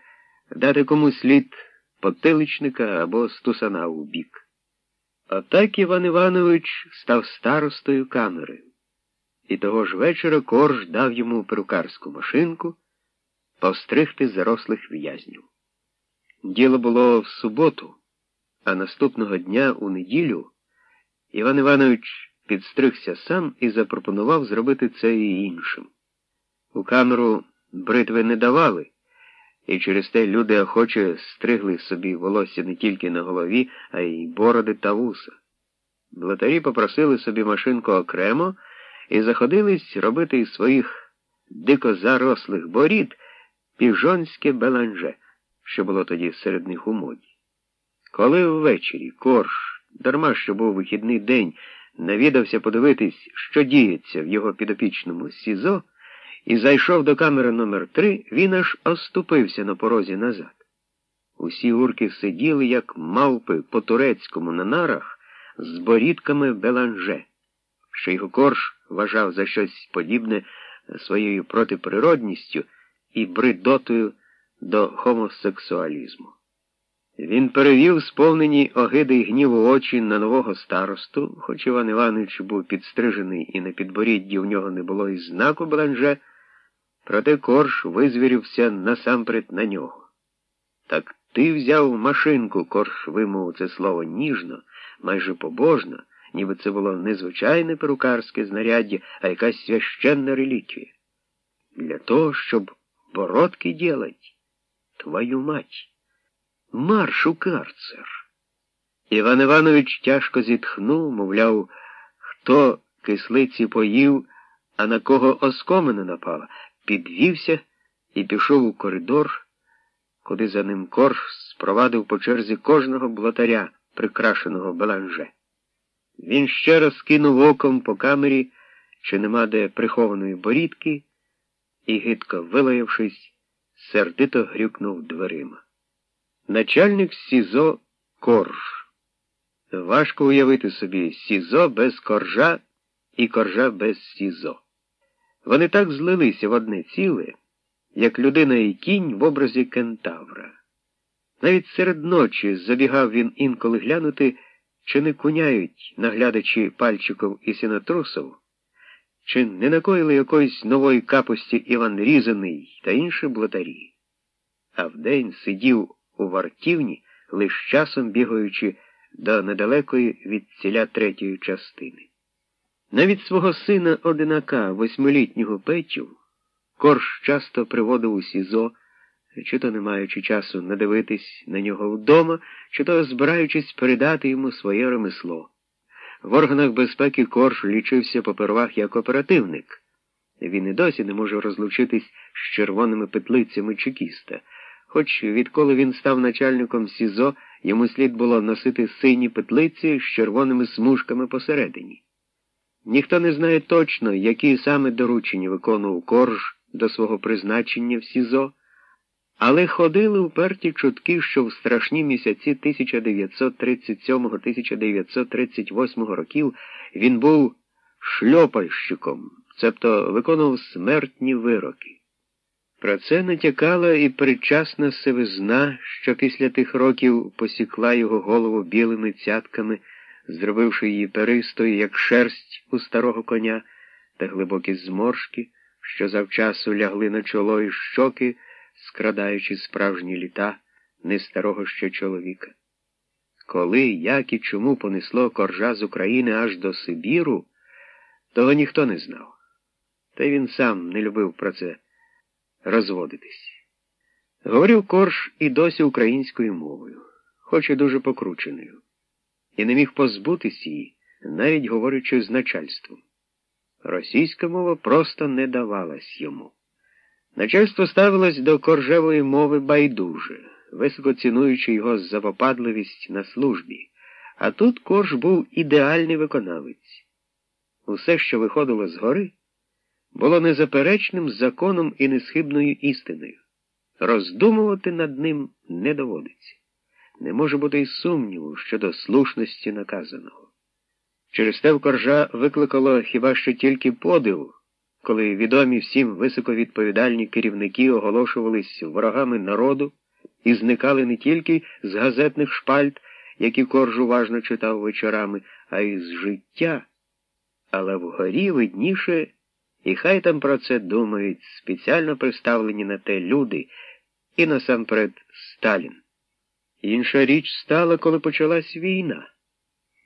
A: дати комусь слід потиличника або стусана у бік. А так Іван Іванович став старостою камери, і того ж вечора корж дав йому перукарську машинку повстригти зарослих в'язнів. Діло було в суботу, а наступного дня у неділю Іван Іванович підстригся сам і запропонував зробити це і іншим. У камеру бритви не давали, і через те люди охоче стригли собі волосся не тільки на голові, а й бороди та вуса. Блатарі попросили собі машинку окремо і заходились робити із своїх дико зарослих борід піжонське беланже, що було тоді серед них у моді. Коли ввечері корж, дарма що був вихідний день, навідався подивитись, що діється в його підопічному СІЗО, і зайшов до камери номер 3 він аж оступився на порозі назад. Усі урки сиділи, як мавпи по турецькому на нарах з борідками беланже, що його корж вважав за щось подібне своєю протиприродністю і бридотою до хомосексуалізму. Він перевів сповнені огиди й гніву очі на нового старосту, хоч Іван Іванович був підстрижений і на підборідді в нього не було і знаку бланже, проте корж визвірився насамперед на нього. Так ти взяв машинку, корж вимовив це слово ніжно, майже побожно, ніби це було не звичайне перукарське знаряддя, а якась священна реліквія. Для того, щоб бородки ділать, твою мать. Марш у карцер. Іван Іванович тяжко зітхнув, мовляв, хто кислиці поїв, а на кого оскомина напала, підвівся і пішов у коридор, куди за ним корж спровадив по черзі кожного блатаря, прикрашеного беланже. Він ще раз кинув оком по камері, чи нема де прихованої борідки, і, гидко вилаявшись, сердито грюкнув дверима. Начальник СІЗО Корж. Важко уявити собі СІЗО без коржа і коржа без СІЗО. Вони так злилися в одне ціле, як людина і кінь в образі кентавра. Навіть серед ночі забігав він інколи глянути, чи не куняють, наглядачі пальчиков і сінотрусов, чи не накоїли якоїсь нової капості Іван Різаний та інші блатарі. А вдень сидів у вартівні, лиш часом бігаючи до недалекої від ціля третьої частини. Навіть свого сина одинака, восьмилітнього Петю, корж часто приводив у СІЗО, чи то не маючи часу надивитись на нього вдома, чи то збираючись передати йому своє ремесло. В органах безпеки корж лічився попервах як оперативник. Він і досі не може розлучитись з червоними петлицями чекіста, хоч відколи він став начальником СІЗО, йому слід було носити сині петлиці з червоними смужками посередині. Ніхто не знає точно, які саме доручення виконував корж до свого призначення в СІЗО, але ходили уперті чутки, що в страшні місяці 1937-1938 років він був шльопальщиком, цебто виконував смертні вироки. Про це натякала і причасна сивизна, що після тих років посікла його голову білими цятками зробивши її перистою, як шерсть у старого коня, та глибокі зморшки, що завчасу лягли на чоло і щоки, скрадаючи справжні літа не старого ще чоловіка. Коли, як і чому понесло коржа з України аж до Сибіру, того ніхто не знав. Та й він сам не любив про це розводитись. Говорив корж і досі українською мовою, хоч і дуже покрученою і не міг позбутись її, навіть говорячи з начальством. Російська мова просто не давалась йому. Начальство ставилось до коржевої мови байдуже, високо цінуючи його завопадливість на службі, а тут корж був ідеальний виконавець. Усе, що виходило згори, було незаперечним законом і несхибною істиною. Роздумувати над ним не доводиться не може бути й сумніву щодо слушності наказаного. Через те коржа викликало хіба що тільки подив, коли відомі всім високовідповідальні керівники оголошувались ворогами народу і зникали не тільки з газетних шпальт, які корж уважно читав вечорами, а й з життя. Але вгорі видніше, і хай там про це думають спеціально представлені на те люди і насамперед Сталін. Інша річ стала, коли почалась війна.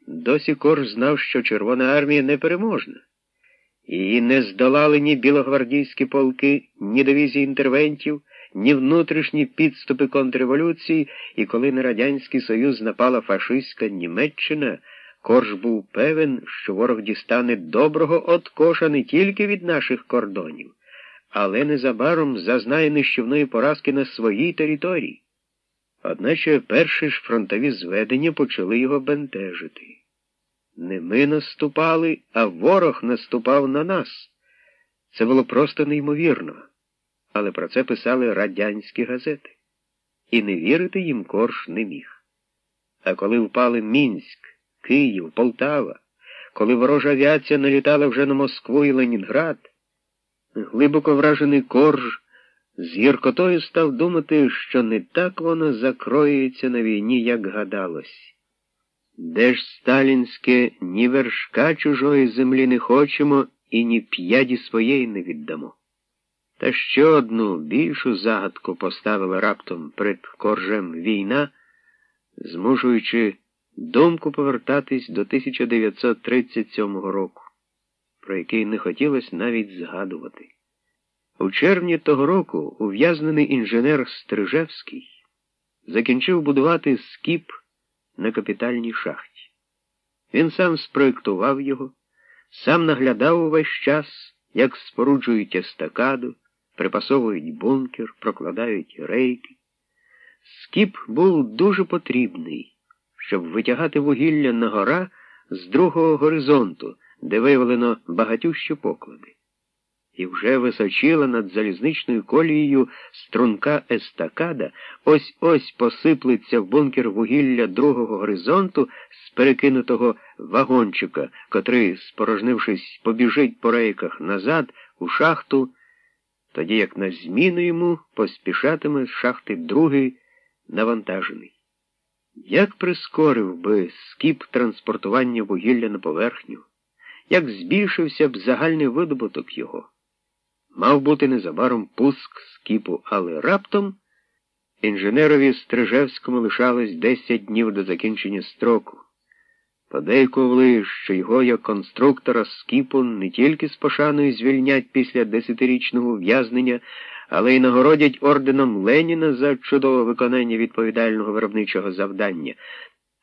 A: Досі Корж знав, що Червона армія непереможна. Її не здолали ні білогвардійські полки, ні дивізії інтервентів, ні внутрішні підступи контрреволюції, і коли на Радянський Союз напала фашистська Німеччина, Корж був певен, що ворог дістане доброго откоша не тільки від наших кордонів, але незабаром зазнає нищівної поразки на своїй території. Одначе перші ж фронтові зведення почали його бентежити. Не ми наступали, а ворог наступав на нас. Це було просто неймовірно, але про це писали радянські газети. І не вірити їм корж не міг. А коли впали Мінськ, Київ, Полтава, коли ворожа авіація налітала вже на Москву і Ленінград, глибоко вражений корж з гіркотою став думати, що не так воно закроється на війні, як гадалось. Де ж сталінське ні вершка чужої землі не хочемо і ні п'яді своєї не віддамо. Та ще одну більшу загадку поставила раптом перед коржем війна, змушуючи думку повертатись до 1937 року, про який не хотілося навіть згадувати. У червні того року ув'язнений інженер Стрижевський закінчив будувати скіп на капітальній шахті. Він сам спроєктував його, сам наглядав увесь час, як споруджують естакаду, припасовують бункер, прокладають рейки. Скіп був дуже потрібний, щоб витягати вугілля на гора з другого горизонту, де виявлено багатющі поклади і вже височила над залізничною колією струнка естакада, ось ось посиплеться в бункер вугілля другого горизонту з перекинутого вагончика, котрий, спорожнившись, побіжить по рейках назад у шахту, тоді як на зміну йому поспішатиме з шахти другий навантажений. Як прискорив би скіп транспортування вугілля на поверхню, як збільшився б загальний видобуток його, мав бути незабаром пуск скіпу, але раптом інженерові Стрижевському лишалось 10 днів до закінчення строку. Подейкували, що його як конструктора скіпу не тільки з пошаною звільнять після десятирічного ув'язнення, але й нагородять орденом Леніна за чудове виконання відповідального виробничого завдання.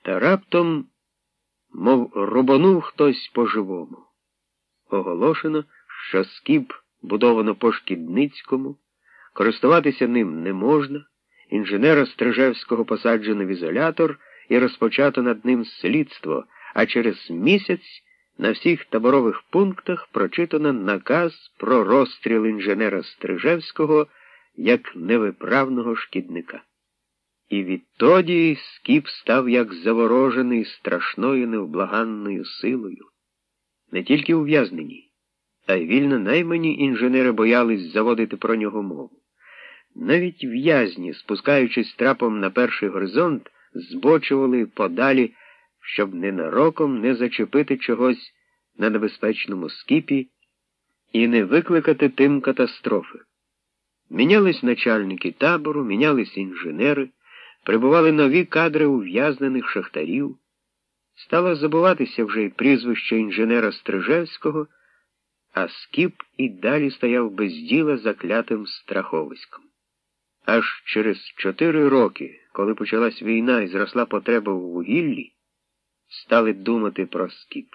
A: Та раптом, мов рубанув хтось по-живому. Оголошено, що скіп будовано по Шкідницькому, користуватися ним не можна, інженера Стрижевського посаджено в ізолятор і розпочато над ним слідство а через місяць на всіх таборових пунктах прочитано наказ про розстріл інженера Стрижевського як невиправного шкідника. І відтоді скіп став як заворожений страшною невблаганною силою. Не тільки ув'язнені, а й вільно наймані інженери боялись заводити про нього мову. Навіть в'язні, спускаючись трапом на перший горизонт, збочували подалі щоб ненароком не зачепити чогось на небезпечному скіпі і не викликати тим катастрофи. Мінялись начальники табору, мінялись інженери, прибували нові кадри ув'язнених шахтарів. Стало забуватися вже й прізвище інженера Стрижевського, а скіп і далі стояв без діла заклятим страховиськом. Аж через чотири роки, коли почалась війна і зросла потреба в вугіллі, стали думати про скіп.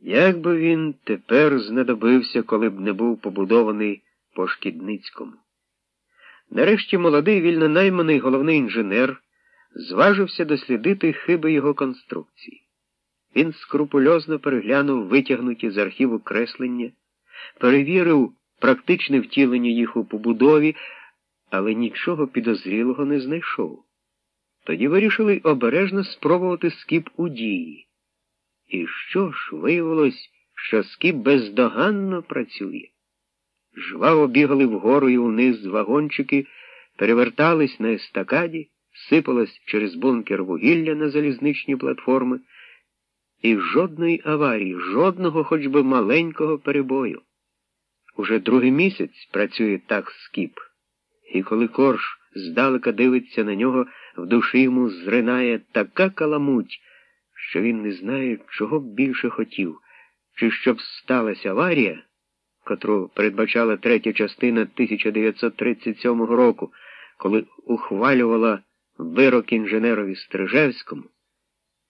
A: Як би він тепер знадобився, коли б не був побудований по Шкідницькому? Нарешті молодий вільно найманий головний інженер зважився дослідити хиби його конструкції. Він скрупульозно переглянув витягнуті з архіву креслення, перевірив практичне втілення їх у побудові, але нічого підозрілого не знайшов. Тоді вирішили обережно спробувати скіп у дії. І що ж, виявилось, що скіп бездоганно працює. Жваво бігали вгору і вниз вагончики, перевертались на естакаді, сипалось через бункер вугілля на залізничні платформи, і жодної аварії, жодного хоч би маленького перебою. Уже другий місяць працює так скіп, і коли корж здалека дивиться на нього, в душі йому зринає така каламуть, що він не знає, чого б більше хотів, чи щоб сталася аварія, котру передбачала третя частина 1937 року, коли ухвалювала вирок інженерові Стрижевському,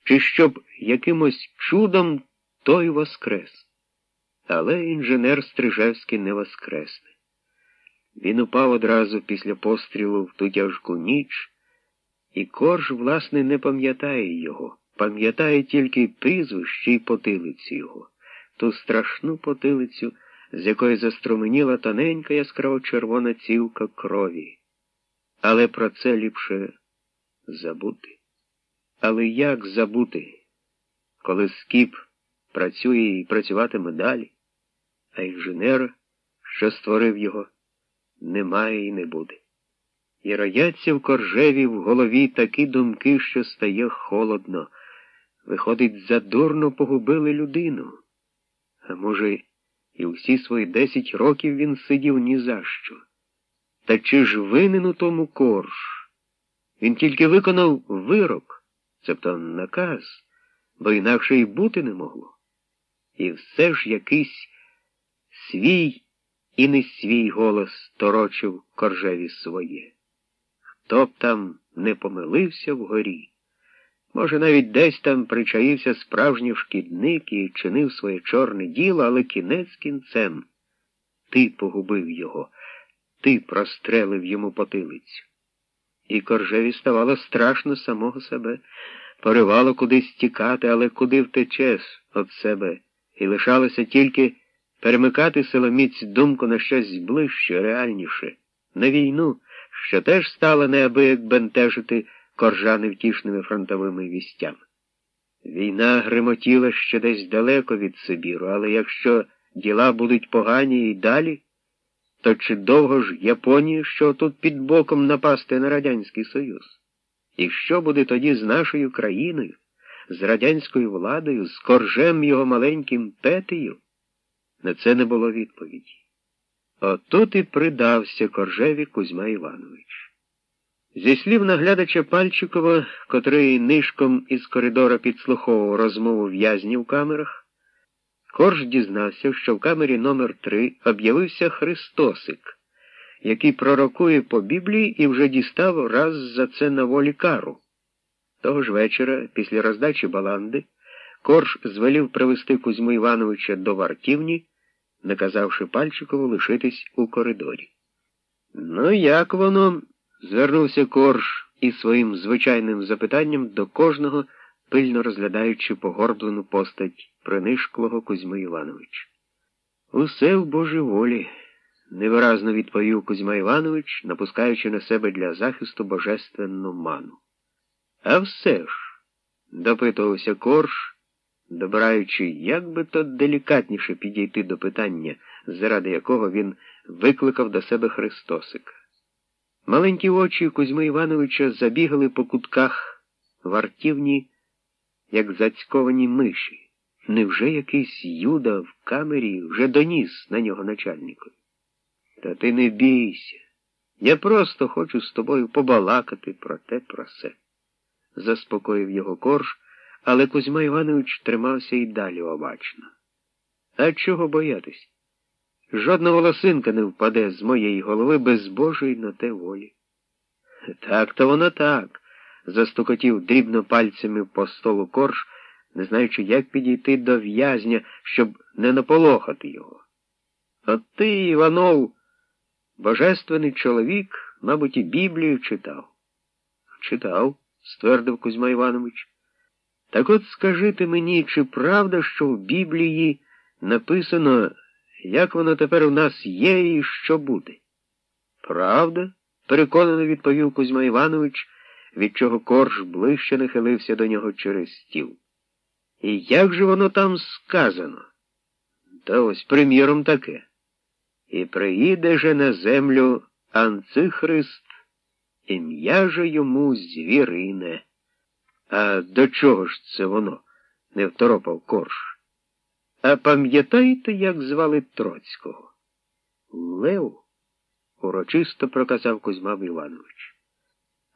A: чи щоб якимось чудом той воскрес. Але інженер Стрижевський не воскресне. Він упав одразу після пострілу в ту тяжку ніч, і корж, власне, не пам'ятає його, пам'ятає тільки прізвище і потилицю його, ту страшну потилицю, з якої заструменіла тоненька яскраво червона цівка крові. Але про це ліпше забути. Але як забути, коли скіп працює і працюватиме далі, а інженер, що створив його, немає і не буде. І рояться в коржеві в голові такі думки, що стає холодно. Виходить, задурно погубили людину. А може, і всі свої десять років він сидів ні за що. Та чи ж винен у тому корж? Він тільки виконав вирок, цебто наказ, бо інакше й бути не могло. І все ж якийсь свій і не свій голос торочив коржеві своє. Хто б там не помилився вгорі, може, навіть десь там причаївся справжній шкідник і чинив своє чорне діло, але кінець кінцем. Ти погубив його, ти прострелив йому потилицю. І коржеві ставало страшно самого себе, поривало кудись тікати, але куди втечеш від себе, і лишалося тільки перемикати силоміць думку на щось ближче, реальніше, на війну, що теж стала неабияк бентежити коржа невтішними фронтовими вістями. Війна гримотіла ще десь далеко від Сибіру, але якщо діла будуть погані і далі, то чи довго ж Японії, що тут під боком напасти на Радянський Союз? І що буде тоді з нашою країною, з радянською владою, з коржем його маленьким Петею? На це не було відповіді. Отут і придався коржеві Кузьма Іванович. Зі слів наглядача Пальчикова, котрий нишком із коридора підслуховував розмову в'язнів в камерах, Корж дізнався, що в камері номер 3 об'явився Христосик, який пророкує по Біблії і вже дістав раз за це на волі кару. Того ж вечора, після роздачі баланди, Корж звелів привести Кузьму Івановича до вартівні, наказавши Пальчикову лишитись у коридорі. Ну, як воно? звернувся Корж із своїм звичайним запитанням до кожного, пильно розглядаючи погорблену постать принишклого Кузьми Івановича. Усе в Божій волі, невиразно відповів Кузьма Іванович, напускаючи на себе для захисту божественну ману. А все ж, допитувався Корж, добираючи, як би то делікатніше підійти до питання, заради якого він викликав до себе Христосика. Маленькі очі Кузьми Івановича забігали по кутках вартівні, як зацьковані миші. Невже якийсь юда в камері вже доніс на нього начальникові? Та ти не бійся. Я просто хочу з тобою побалакати про те, про се. Заспокоїв його корж, але Кузьма Іванович тримався і далі обачно. А чого боятись? Жодна волосинка не впаде з моєї голови без Божої на те волі. Так то воно так, застукотів дрібно пальцями по столу корж, не знаючи, як підійти до в'язня, щоб не наполохати його. От ти, Іванов, божественний чоловік, мабуть, і Біблію читав. Читав, ствердив Кузьма Іванович. Так от скажи ти мені, чи правда, що в Біблії написано, як воно тепер у нас є і що буде? Правда? переконано відповів Кузьма Іванович, від чого корж ближче нахилився до нього через стіл. І як же воно там сказано? Та ось приміром таке. І приїде же на землю Анцихрист, ім'я же йому звірине. А до чого ж це воно? не второпав корж. А пам'ятаєте, як звали Троцького? Лев, урочисто проказав Кузьма Іванович.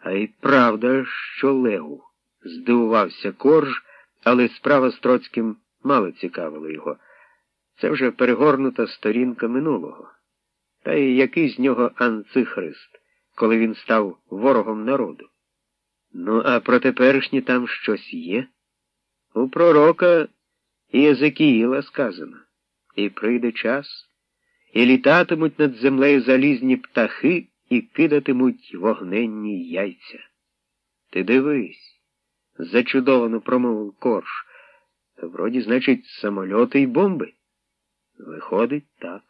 A: А й правда, що Лев, здивувався корж, але справа з Троцьким мало цікавила його. Це вже перегорнута сторінка минулого. Та й який з нього анцихрист, коли він став ворогом народу. Ну, а про теперішнє там щось є? У пророка Єзекіїла сказано, і прийде час, і літатимуть над землею залізні птахи і кидатимуть вогненні яйця. Ти дивись, зачудовано промовив корж. Вроді, значить, самольоти й бомби. Виходить, так.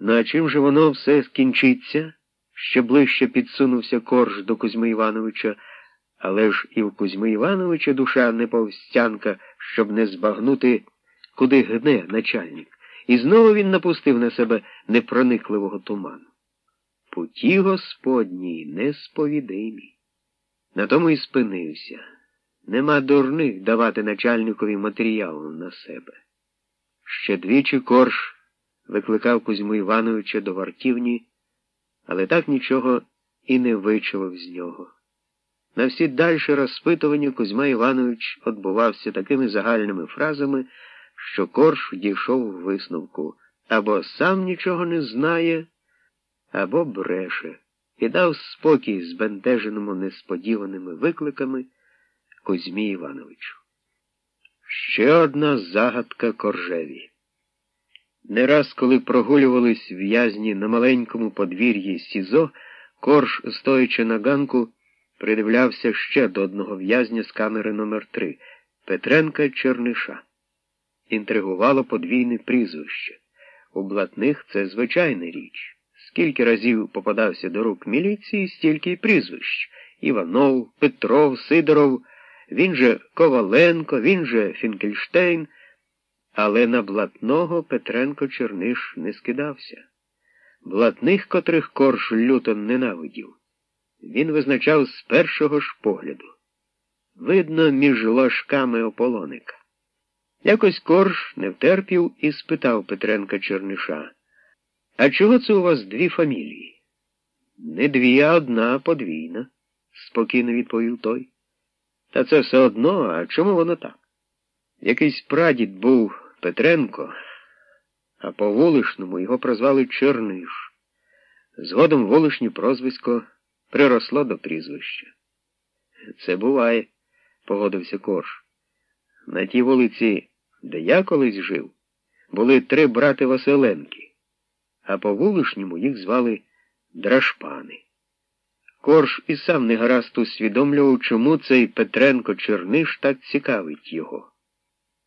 A: Ну а чим же воно все скінчиться? Ще ближче підсунувся корж до Кузьми Івановича, але ж і в Кузьми Івановича душа не повстянка, щоб не збагнути, куди гне начальник. І знову він напустив на себе непроникливого туману. Путі Господні несповідимі. На тому і спинився. Нема дурних давати начальникові матеріалу на себе. Ще двічі корж викликав Кузьму Івановича до вартівні, але так нічого і не вичував з нього. На всі дальші розпитування Кузьма Іванович отбувався такими загальними фразами, що корж дійшов у висновку або сам нічого не знає, або бреше, і дав спокій збентеженому несподіваними викликами Кузьмі Івановичу. Ще одна загадка коржеві. Не раз, коли прогулювались в'язні на маленькому подвір'ї Сізо, корж, стоячи на ганку, придивлявся ще до одного в'язня з камери номер 3 Петренка Черниша. Інтригувало подвійне прізвище. У блатних це звичайна річ. Скільки разів попадався до рук міліції, стільки й прізвищ Іванов, Петров, Сидоров, він же Коваленко, він же Фінкельштейн. Але на блатного Петренко Черниш не скидався. Блатних, котрих корж люто ненавидів. він визначав з першого ж погляду. Видно, між ложками ополоника. Якось корж не втерпів і спитав Петренка Черниша, а чого це у вас дві фамілії? Не дві, а одна подвійна, спокійно відповів той. Та це все одно, а чому воно так? Якийсь прадід був Петренко, а по вулишному його прозвали Черниш. Згодом вулишнє прозвисько приросло до прізвища. Це буває, погодився Корж. На тій вулиці, де я колись жив, були три брати Василенки, а по вулишньому їх звали Драшпани. Корж і сам не гаразд усвідомлював, чому цей Петренко Черниш так цікавить його.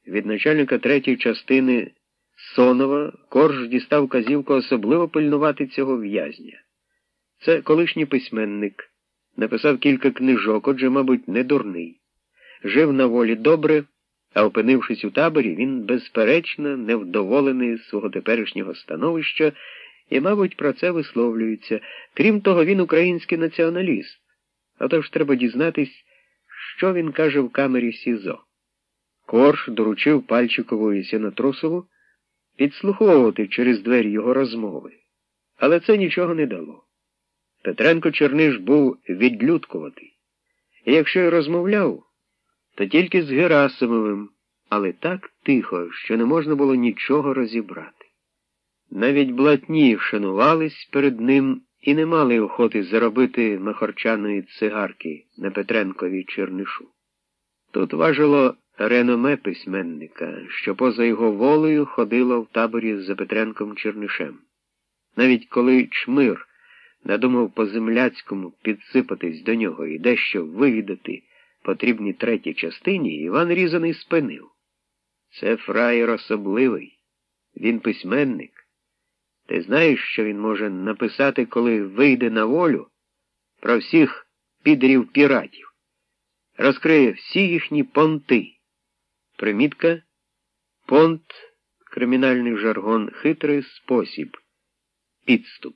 A: Від начальника третьої частини Сонова Корж дістав казівку особливо пильнувати цього в'язня. Це колишній письменник, написав кілька книжок, отже, мабуть, не дурний. Жив на волі добре, а опинившись у таборі, він, безперечно, невдоволений з свого теперішнього становища і, мабуть, про це висловлюється. Крім того, він український націоналіст. Отож треба дізнатись, що він каже в камері СІЗО. Корж доручив Пальчикову і Сінотрусову підслуховувати через двері його розмови. Але це нічого не дало. Петренко Черниш був відлюдкуватий. І якщо й розмовляв, то тільки з Герасимовим, але так тихо, що не можна було нічого розібрати. Навіть блатні шанувались перед ним і не мали охоти заробити махорчаної цигарки на Петренкові Чернишу. Тут важило реноме письменника, що поза його волею ходило в таборі за Петренком Чернишем. Навіть коли чмир надумав по земляцькому підсипатись до нього і дещо вивідати потрібній третій частині, Іван Різаний спинив. Це фраєр особливий. Він письменник. Ти знаєш, що він може написати, коли вийде на волю про всіх підрів піратів, розкриє всі їхні понти. Примітка понт, кримінальний жаргон, хитрий спосіб, підступ.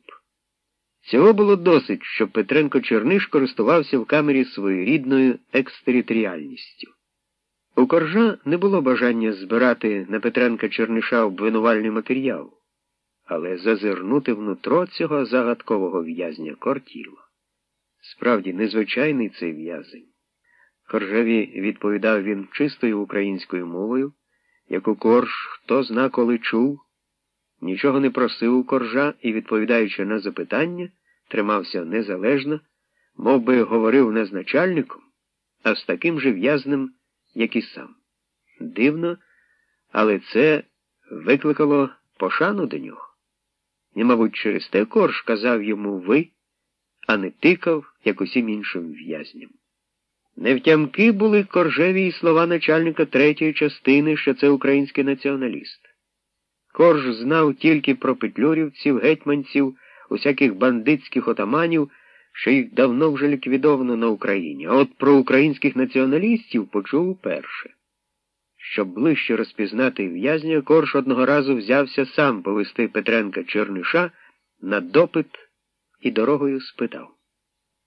A: Цього було досить, щоб Петренко Черниш користувався в камері своєрідною екстериторіальністю. У коржа не було бажання збирати на Петренка Черниша обвинувальний матеріал, але зазирнути внутро цього загадкового в'язня кортіло. Справді, незвичайний цей в'язень. Коржеві відповідав він чистою українською мовою, яку корж хто зна коли чув, нічого не просив у коржа і, відповідаючи на запитання, тримався незалежно, мов би говорив не з начальником, а з таким же в'язнем, як і сам. Дивно, але це викликало пошану до нього. І, мабуть, через те корж казав йому ви, а не тикав, як усім іншим в'язням. Невтямки були коржеві й слова начальника третьої частини, що це український націоналіст. Корж знав тільки про петлюрівців, гетьманців, усяких бандитських отаманів, що їх давно вже ліквідовано на Україні, а от про українських націоналістів почув уперше. Щоб ближче розпізнати в'язня, Корж одного разу взявся сам повести Петренка Черниша на допит і дорогою спитав.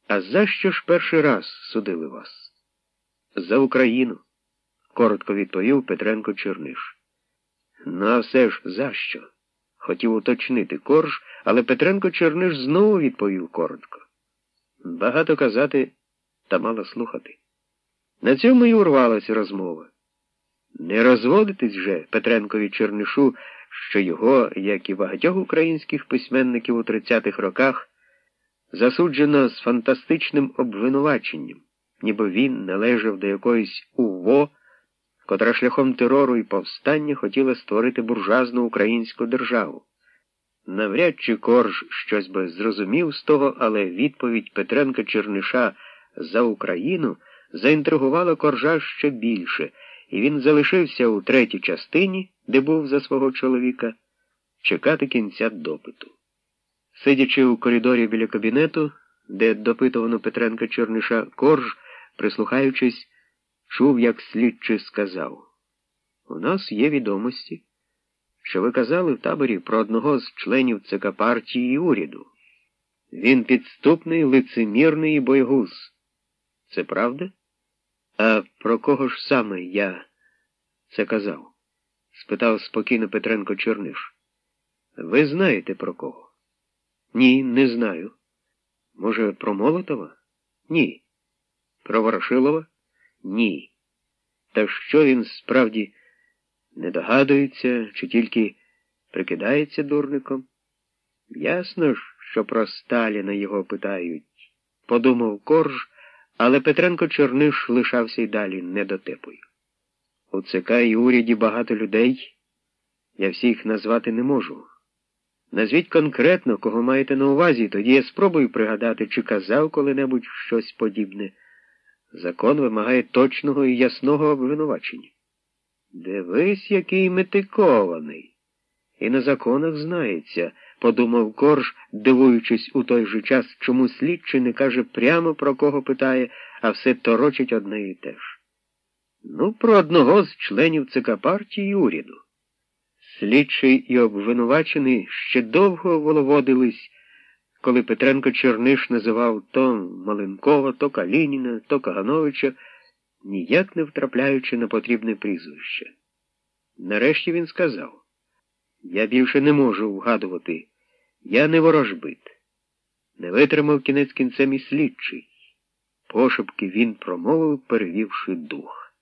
A: А за що ж перший раз судили вас? За Україну, коротко відповів Петренко Черниш. Ну, а все ж за що? Хотів уточнити корж, але Петренко Черниш знову відповів коротко. Багато казати та мало слухати. На цьому й урвалася розмова. Не розводитись же Петренкові Чернишу, що його, як і багатьох українських письменників у 30-х роках, засуджено з фантастичним обвинуваченням, ніби він належав до якоїсь УВО, котра шляхом терору і повстання хотіла створити буржуазну українську державу. Навряд чи Корж щось би зрозумів з того, але відповідь Петренка Черниша за Україну заінтригувала Коржа ще більше, і він залишився у третій частині, де був за свого чоловіка, чекати кінця допиту. Сидячи у коридорі біля кабінету, де допитувано Петренка Черниша, Корж, прислухаючись, чув, як слідчий сказав: У нас є відомості, що ви казали в таборі про одного з членів ЦК партії і уряду. Він підступний, лицемірний і боягуз. Це правда? А про кого ж саме я це казав? спитав спокійно Петренко Черниш. Ви знаєте про кого? Ні, не знаю. Може, про Молотова? Ні. Про Ворошилова? Ні. Та що він справді не догадується чи тільки прикидається дурником? Ясно ж, що про Сталіна його питають, подумав корж, але Петренко Черниш лишався й далі недотепою. У ЦК і уряді багато людей, я всіх назвати не можу. Назвіть конкретно, кого маєте на увазі, тоді я спробую пригадати, чи казав коли-небудь щось подібне. Закон вимагає точного і ясного обвинувачення. Дивись, який метикований. І на законах знається, подумав корж, дивуючись у той же час, чому слідчий не каже прямо про кого питає, а все торочить одне і те ж. Ну, про одного з членів ЦК партії уряду. Слідчий і обвинувачений ще довго воловодились, коли Петренко Черниш називав то Маленкова, то Калініна, то Кагановича, ніяк не втрапляючи на потрібне прізвище. Нарешті він сказав Я більше не можу вгадувати, я не ворожбит. Не витримав кінець кінцем і слідчий. Пошепки він промовив, перевівши дух.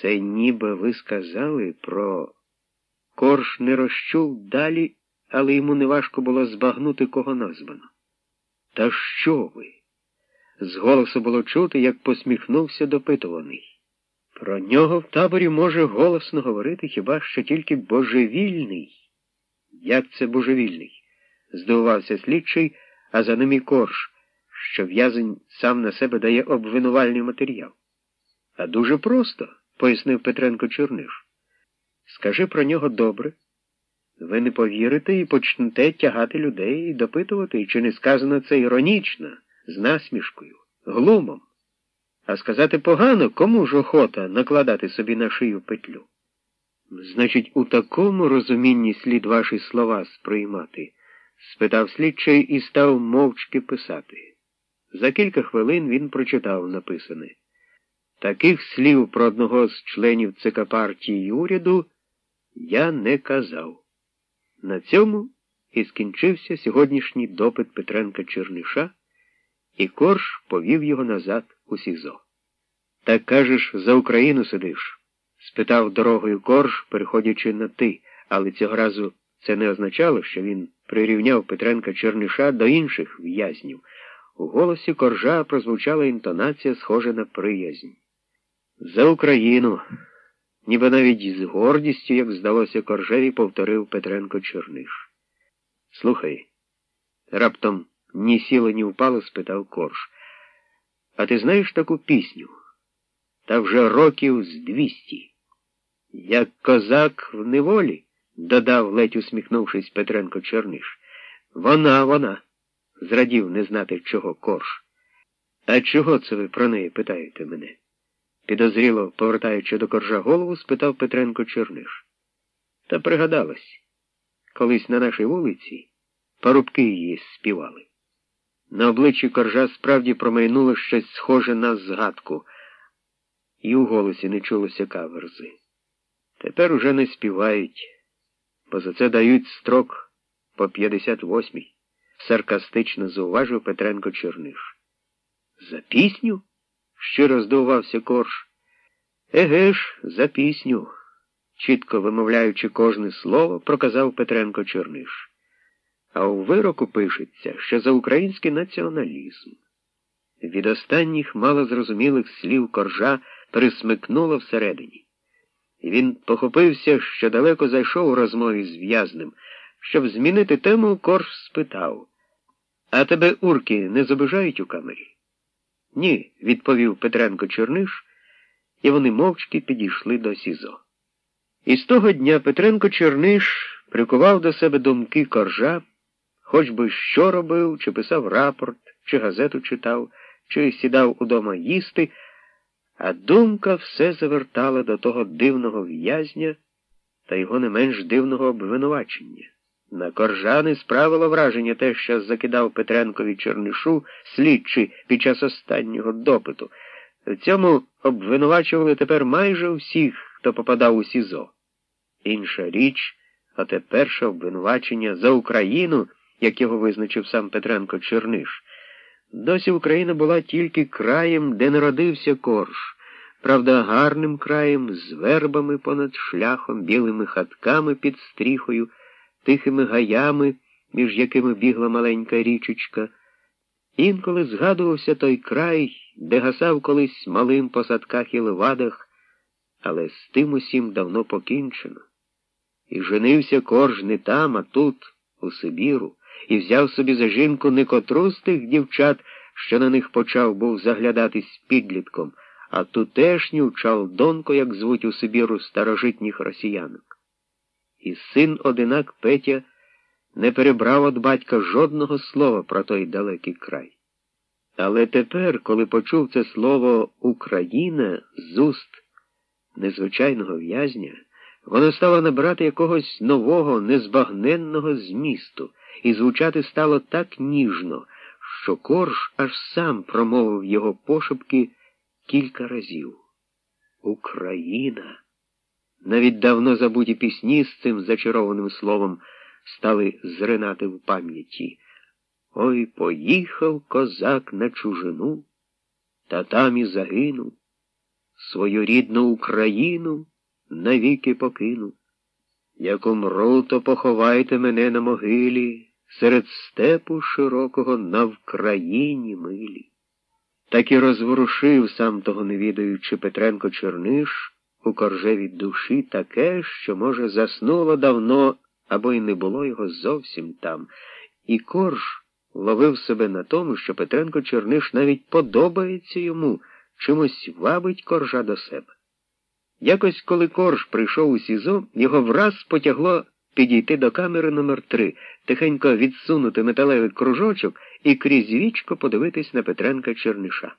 A: Це ніби ви сказали про. Корж не розчув далі, але йому неважко було збагнути кого названо. Та що ви? З голосу було чути, як посміхнувся допитуваний. Про нього в таборі може голосно говорити хіба що тільки божевільний. Як це божевільний? здивувався слідчий, а за ним і корж, що в'язень сам на себе дає обвинувальний матеріал. А дуже просто, пояснив Петренко Чорниш. Скажи про нього добре. Ви не повірите і почнете тягати людей і допитувати, чи не сказано це іронічно, з насмішкою, глумом. А сказати погано, кому ж охота накладати собі на шию петлю? Значить, у такому розумінні слід ваші слова сприймати? спитав слідчий і став мовчки писати. За кілька хвилин він прочитав написане. Таких слів про одного з членів ЦК партії і уряду я не казав. На цьому і скінчився сьогоднішній допит Петренка Черниша, і Корж повів його назад у СІЗО. Так кажеш, за Україну сидиш? спитав дорогою Корж, переходячи на ти, але цього разу це не означало, що він прирівняв Петренка Черниша до інших в'язнів. У голосі коржа прозвучала інтонація, схожа на приязнь. За Україну, ніби навіть з гордістю, як здалося коржеві, повторив Петренко Черниш. Слухай, раптом ні сіло, ні впало, спитав корж. А ти знаєш таку пісню? Та вже років з двісті. Як козак в неволі, додав, ледь усміхнувшись Петренко Черниш. Вона, вона, зрадів не знати чого корж. А чого це ви про неї питаєте мене? Підозріло, повертаючи до коржа голову, спитав Петренко Черниш. Та пригадалось, колись на нашій вулиці парубки її співали. На обличчі коржа справді промайнуло щось схоже на згадку, і у голосі не чулося каверзи. Тепер уже не співають, бо за це дають строк по 58-й, саркастично зауважив Петренко Черниш. За пісню? Щиро здивувався корж. Еге ж, за пісню, чітко вимовляючи кожне слово, проказав Петренко Черниш. А у вироку пишеться, що за український націоналізм. Від останніх малозрозумілих слів коржа присмикнуло всередині. Він похопився, що далеко зайшов у розмові з в'язнем. Щоб змінити тему, корж спитав А тебе урки не зобижають у камері? Ні, відповів Петренко Черниш, і вони мовчки підійшли до СІЗО. І з того дня Петренко Черниш прикував до себе думки коржа, хоч би що робив, чи писав рапорт, чи газету читав, чи сідав удома їсти, а думка все завертала до того дивного в'язня та його не менш дивного обвинувачення. На коржани справило враження те, що закидав Петренкові Чернишу слідчий під час останнього допиту. В цьому обвинувачували тепер майже всіх, хто попадав у СІЗО. Інша річ, а те перше обвинувачення за Україну, як його визначив сам Петренко Черниш. Досі Україна була тільки краєм, де народився корж, правда, гарним краєм, з вербами понад шляхом, білими хатками під стріхою, тихими гаями, між якими бігла маленька річечка. Інколи згадувався той край, де гасав колись малим по садках і левадах, але з тим усім давно покінчено. І женився корж там, а тут, у Сибіру, і взяв собі за жінку не котру з тих дівчат, що на них почав був заглядатись підлітком, а тутешню чалдонку, як звуть у Сибіру старожитніх росіянок. І син одинак Петя не перебрав від батька жодного слова про той далекий край. Але тепер, коли почув це слово Україна з уст незвичайного в'язня, воно стало набирати якогось нового, незбагненного змісту, і звучати стало так ніжно, що корж аж сам промовив його пошепки кілька разів. Україна. Навіть давно забуті пісні з цим зачарованим словом стали зринати в пам'яті. Ой поїхав козак на чужину, та там і загинув. Свою рідну Україну навіки покину. Як умру, то поховайте мене на могилі серед степу широкого на Вкраїні милі. Так і розворушив, сам того не відаючи Петренко Черниш у коржевій душі таке, що, може, заснуло давно або й не було його зовсім там, і корж ловив себе на тому, що Петренко Черниш навіть подобається йому, чимось вабить коржа до себе. Якось, коли корж прийшов у СІЗО, його враз потягло підійти до камери номер 3 тихенько відсунути металевий кружочок і крізь вічко подивитись на Петренка Черниша.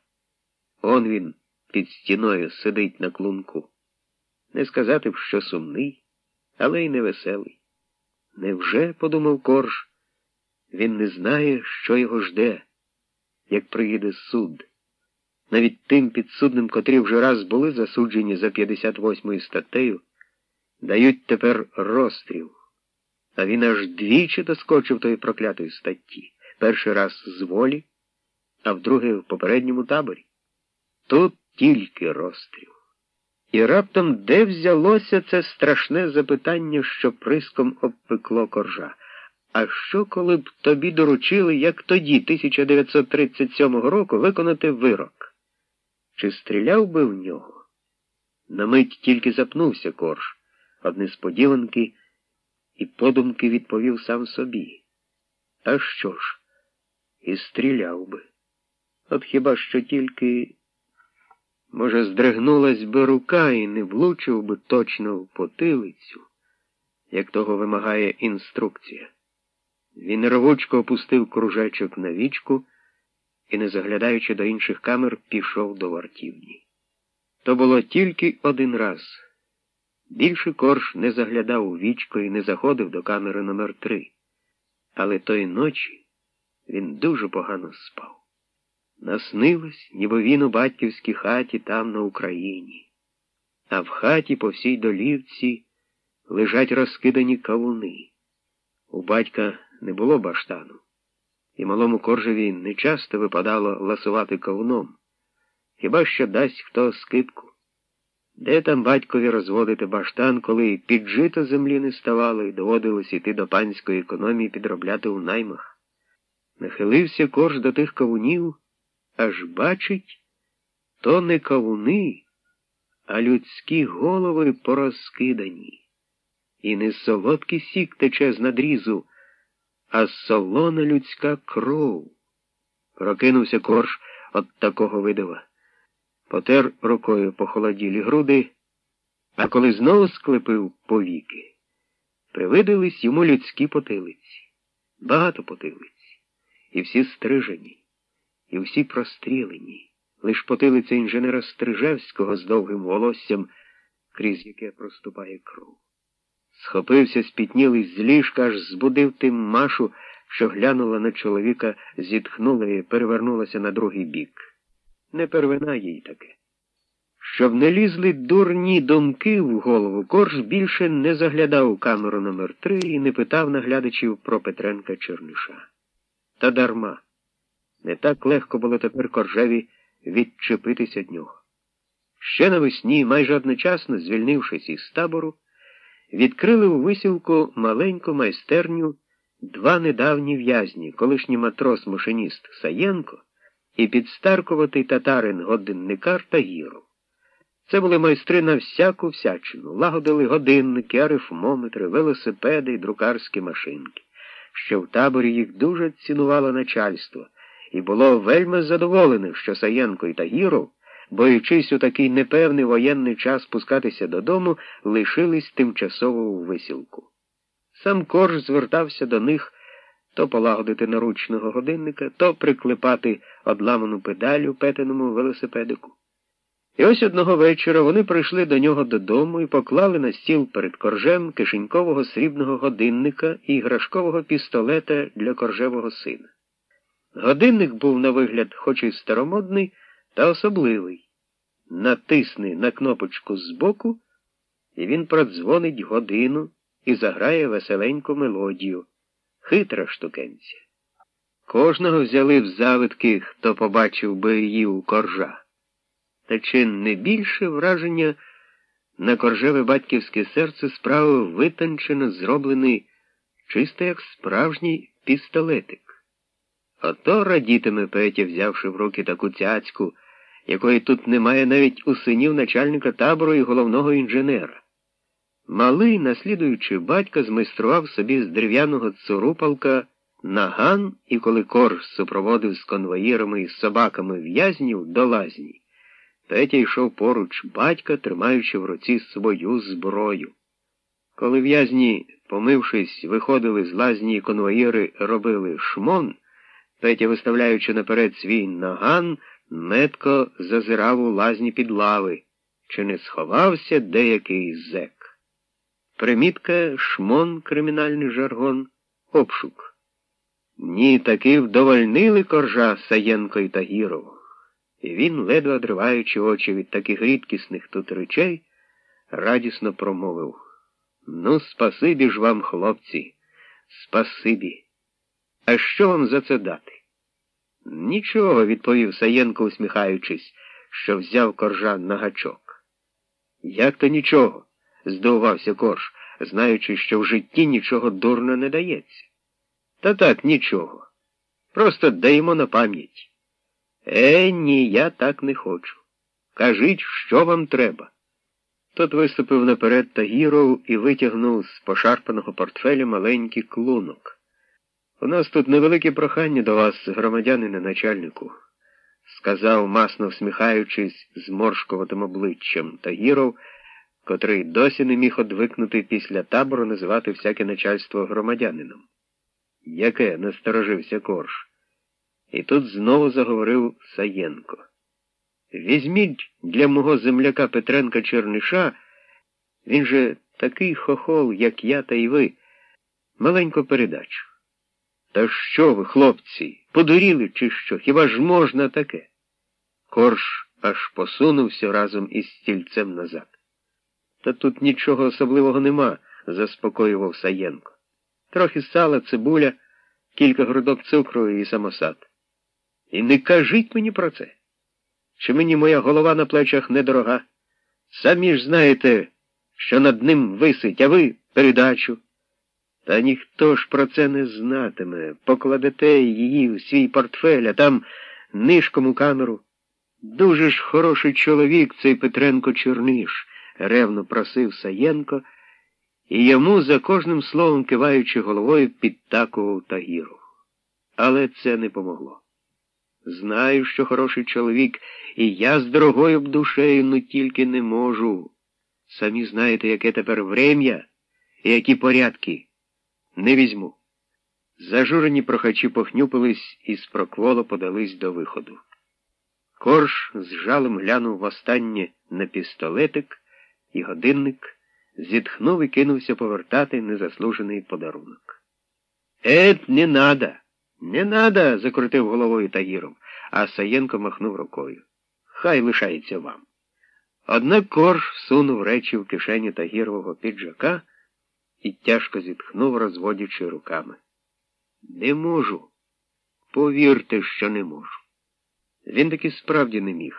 A: Он він під стіною сидить на клунку. Не сказати що сумний, але й невеселий. Невже, подумав корж, він не знає, що його жде, як приїде суд. Навіть тим підсудним, котрі вже раз були засуджені за 58 статтею, дають тепер розстріл. А він аж двічі доскочив тої проклятої статті. Перший раз з волі, а вдруге в попередньому таборі. Тут тільки розстріл. І раптом де взялося це страшне запитання, що приском обпекло коржа. А що, коли б тобі доручили, як тоді, 1937 року, виконати вирок? Чи стріляв би в нього? На мить тільки запнувся корж, од несподіванки, і подумки відповів сам собі. А що ж? І стріляв би. От хіба що тільки, може, здригнулась би рука і не влучив би точно в потилицю, як того вимагає інструкція. Він рвучко опустив кружечок на вічку і, не заглядаючи до інших камер, пішов до вартівні. То було тільки один раз. Більше корж не заглядав у вічко і не заходив до камери номер 3 Але тої ночі він дуже погано спав. Наснилось, ніби він у батьківській хаті там на Україні, а в хаті по всій долівці лежать розкидані кавуни. У батька не було баштану, і малому коржеві не часто випадало ласувати кавуном, хіба що дасть хто скипку. Де там батькові розводити баштан, коли піджито землі не ставало і доводилось іти до панської економії підробляти у наймах? Нахилився корж до тих кавунів, аж бачить, то не кавуни, а людські голови порозкидані. І не солодкий сік тече з надрізу, а солона людська кров. Прокинувся корж от такого видива. Потер рукою похолоділі груди, а коли знову склепив повіки, привидились йому людські потилиці, багато потилиць, і всі стрижені, і всі прострілені, лиш потилиця інженера Стрижевського з довгим волоссям, крізь яке проступає кров. Схопився спітнілий з ліжка, аж збудив тим Машу, що глянула на чоловіка, зітхнула і перевернулася на другий бік. Не первина їй таке. Щоб не лізли дурні думки в голову, Корж більше не заглядав у камеру номер 3 і не питав наглядачів про Петренка Черниша. Та дарма. Не так легко було тепер коржеві відчепитися від нього. Ще навесні, майже одночасно звільнившись із табору, відкрили у висілку маленьку майстерню два недавні в'язні, колишній матрос-машиніст Саєнко і підстаркуватий татарин годинникар Тагіров. Це були майстри на всяку всячину, лагодили годинники, арифмометри, велосипеди і друкарські машинки, що в таборі їх дуже цінувало начальство, і було вельми задоволене, що Саєнко і Тагіров, боючись у такий непевний воєнний час спускатися додому, лишились тимчасово у висілку. Сам корж звертався до них то полагодити наручного годинника, то приклепати одламану педаль у петеному велосипедику. І ось одного вечора вони прийшли до нього додому і поклали на стіл перед коржем кишенькового срібного годинника і іграшкового пістолета для коржевого сина. Годинник був на вигляд, хоч і старомодний, та особливий. Натисни на кнопочку збоку, і він продзвонить годину і заграє веселеньку мелодію. Хитра штукенця. Кожного взяли в завитки, хто побачив би її у коржа. Та чи не більше враження на коржеве батьківське серце справив витончено зроблений чисто як справжній пістолетик? Ото радітиме Петя, взявши в руки таку цяцьку, якої тут немає навіть у синів начальника табору і головного інженера. Малий, наслідуючи батька, змайстрував собі з дерев'яного цурупалка наган, і коли корж супроводив з конвоїрами і собаками в'язнів до лазні, Петя йшов поруч батька, тримаючи в руці свою зброю. Коли в'язні, помившись, виходили з лазні і конвоїри робили шмон, Петя, виставляючи наперед свій наган, метко зазирав у лазні під лави, чи не сховався деякий зек. Примітка шмон, кримінальний жаргон, обшук. Ні, таки вдовольнили коржа Саєнко і Тагіров. І він, ледве одриваючи очі від таких рідкісних тут речей, радісно промовив Ну, спасибі ж вам, хлопці, спасибі. А що вам за це дати? Нічого, відповів Саєнко, усміхаючись, що взяв коржа на гачок. Як то нічого? здивувався корж, знаючи, що в житті нічого дурно не дається. Та так, нічого. Просто даємо на пам'ять. Е, ні, я так не хочу. Кажіть, що вам треба. Тот виступив наперед Тагіров і витягнув з пошарпаного портфеля маленький клунок. У нас тут невелике прохання до вас, громадянине начальнику, сказав, масно всміхаючись зморшкуватим обличчям Тагіров, котрий досі не міг одвикнути після табору називати всяке начальство громадянином. Яке насторожився корж. І тут знову заговорив Саєнко. Візьміть для мого земляка Петренка Черниша, він же такий хохол, як я та й ви, маленьку передачу. Та що ви, хлопці, подуріли, чи що? Хіба ж можна таке? Корж аж посунувся разом із стільцем назад. Та тут нічого особливого нема, заспокоював Саєнко. Трохи сала, цибуля, кілька грудок цукру і самосад. І не кажіть мені про це. Чи мені моя голова на плечах недорога? Самі ж знаєте, що над ним висить, а ви передачу. Та ніхто ж про це не знатиме. Покладете її в свій портфель, а там нишком у камеру. Дуже ж хороший чоловік цей Петренко Чорниш, ревно просив Саєнко, і йому за кожним словом киваючи головою підтакував Тагіров. Але це не помогло. Знаю, що хороший чоловік, і я з дорогою б душею, ну тільки не можу. Самі знаєте, яке тепер врем'я і які порядки. Не візьму. Зажурені прохачі похнюпились і з спрокволо подались до виходу. Корж з жалем глянув востаннє на пістолетик і годинник, зітхнув і кинувся повертати незаслужений подарунок. Ет, не надо, не надо, закрутив головою Тагіров, а Саєнко махнув рукою. Хай лишається вам. Однак корж всунув речі в кишеню Тагірового піджака і тяжко зітхнув, розводячи руками. Не можу. Повірте, що не можу. Він таки справді не міг.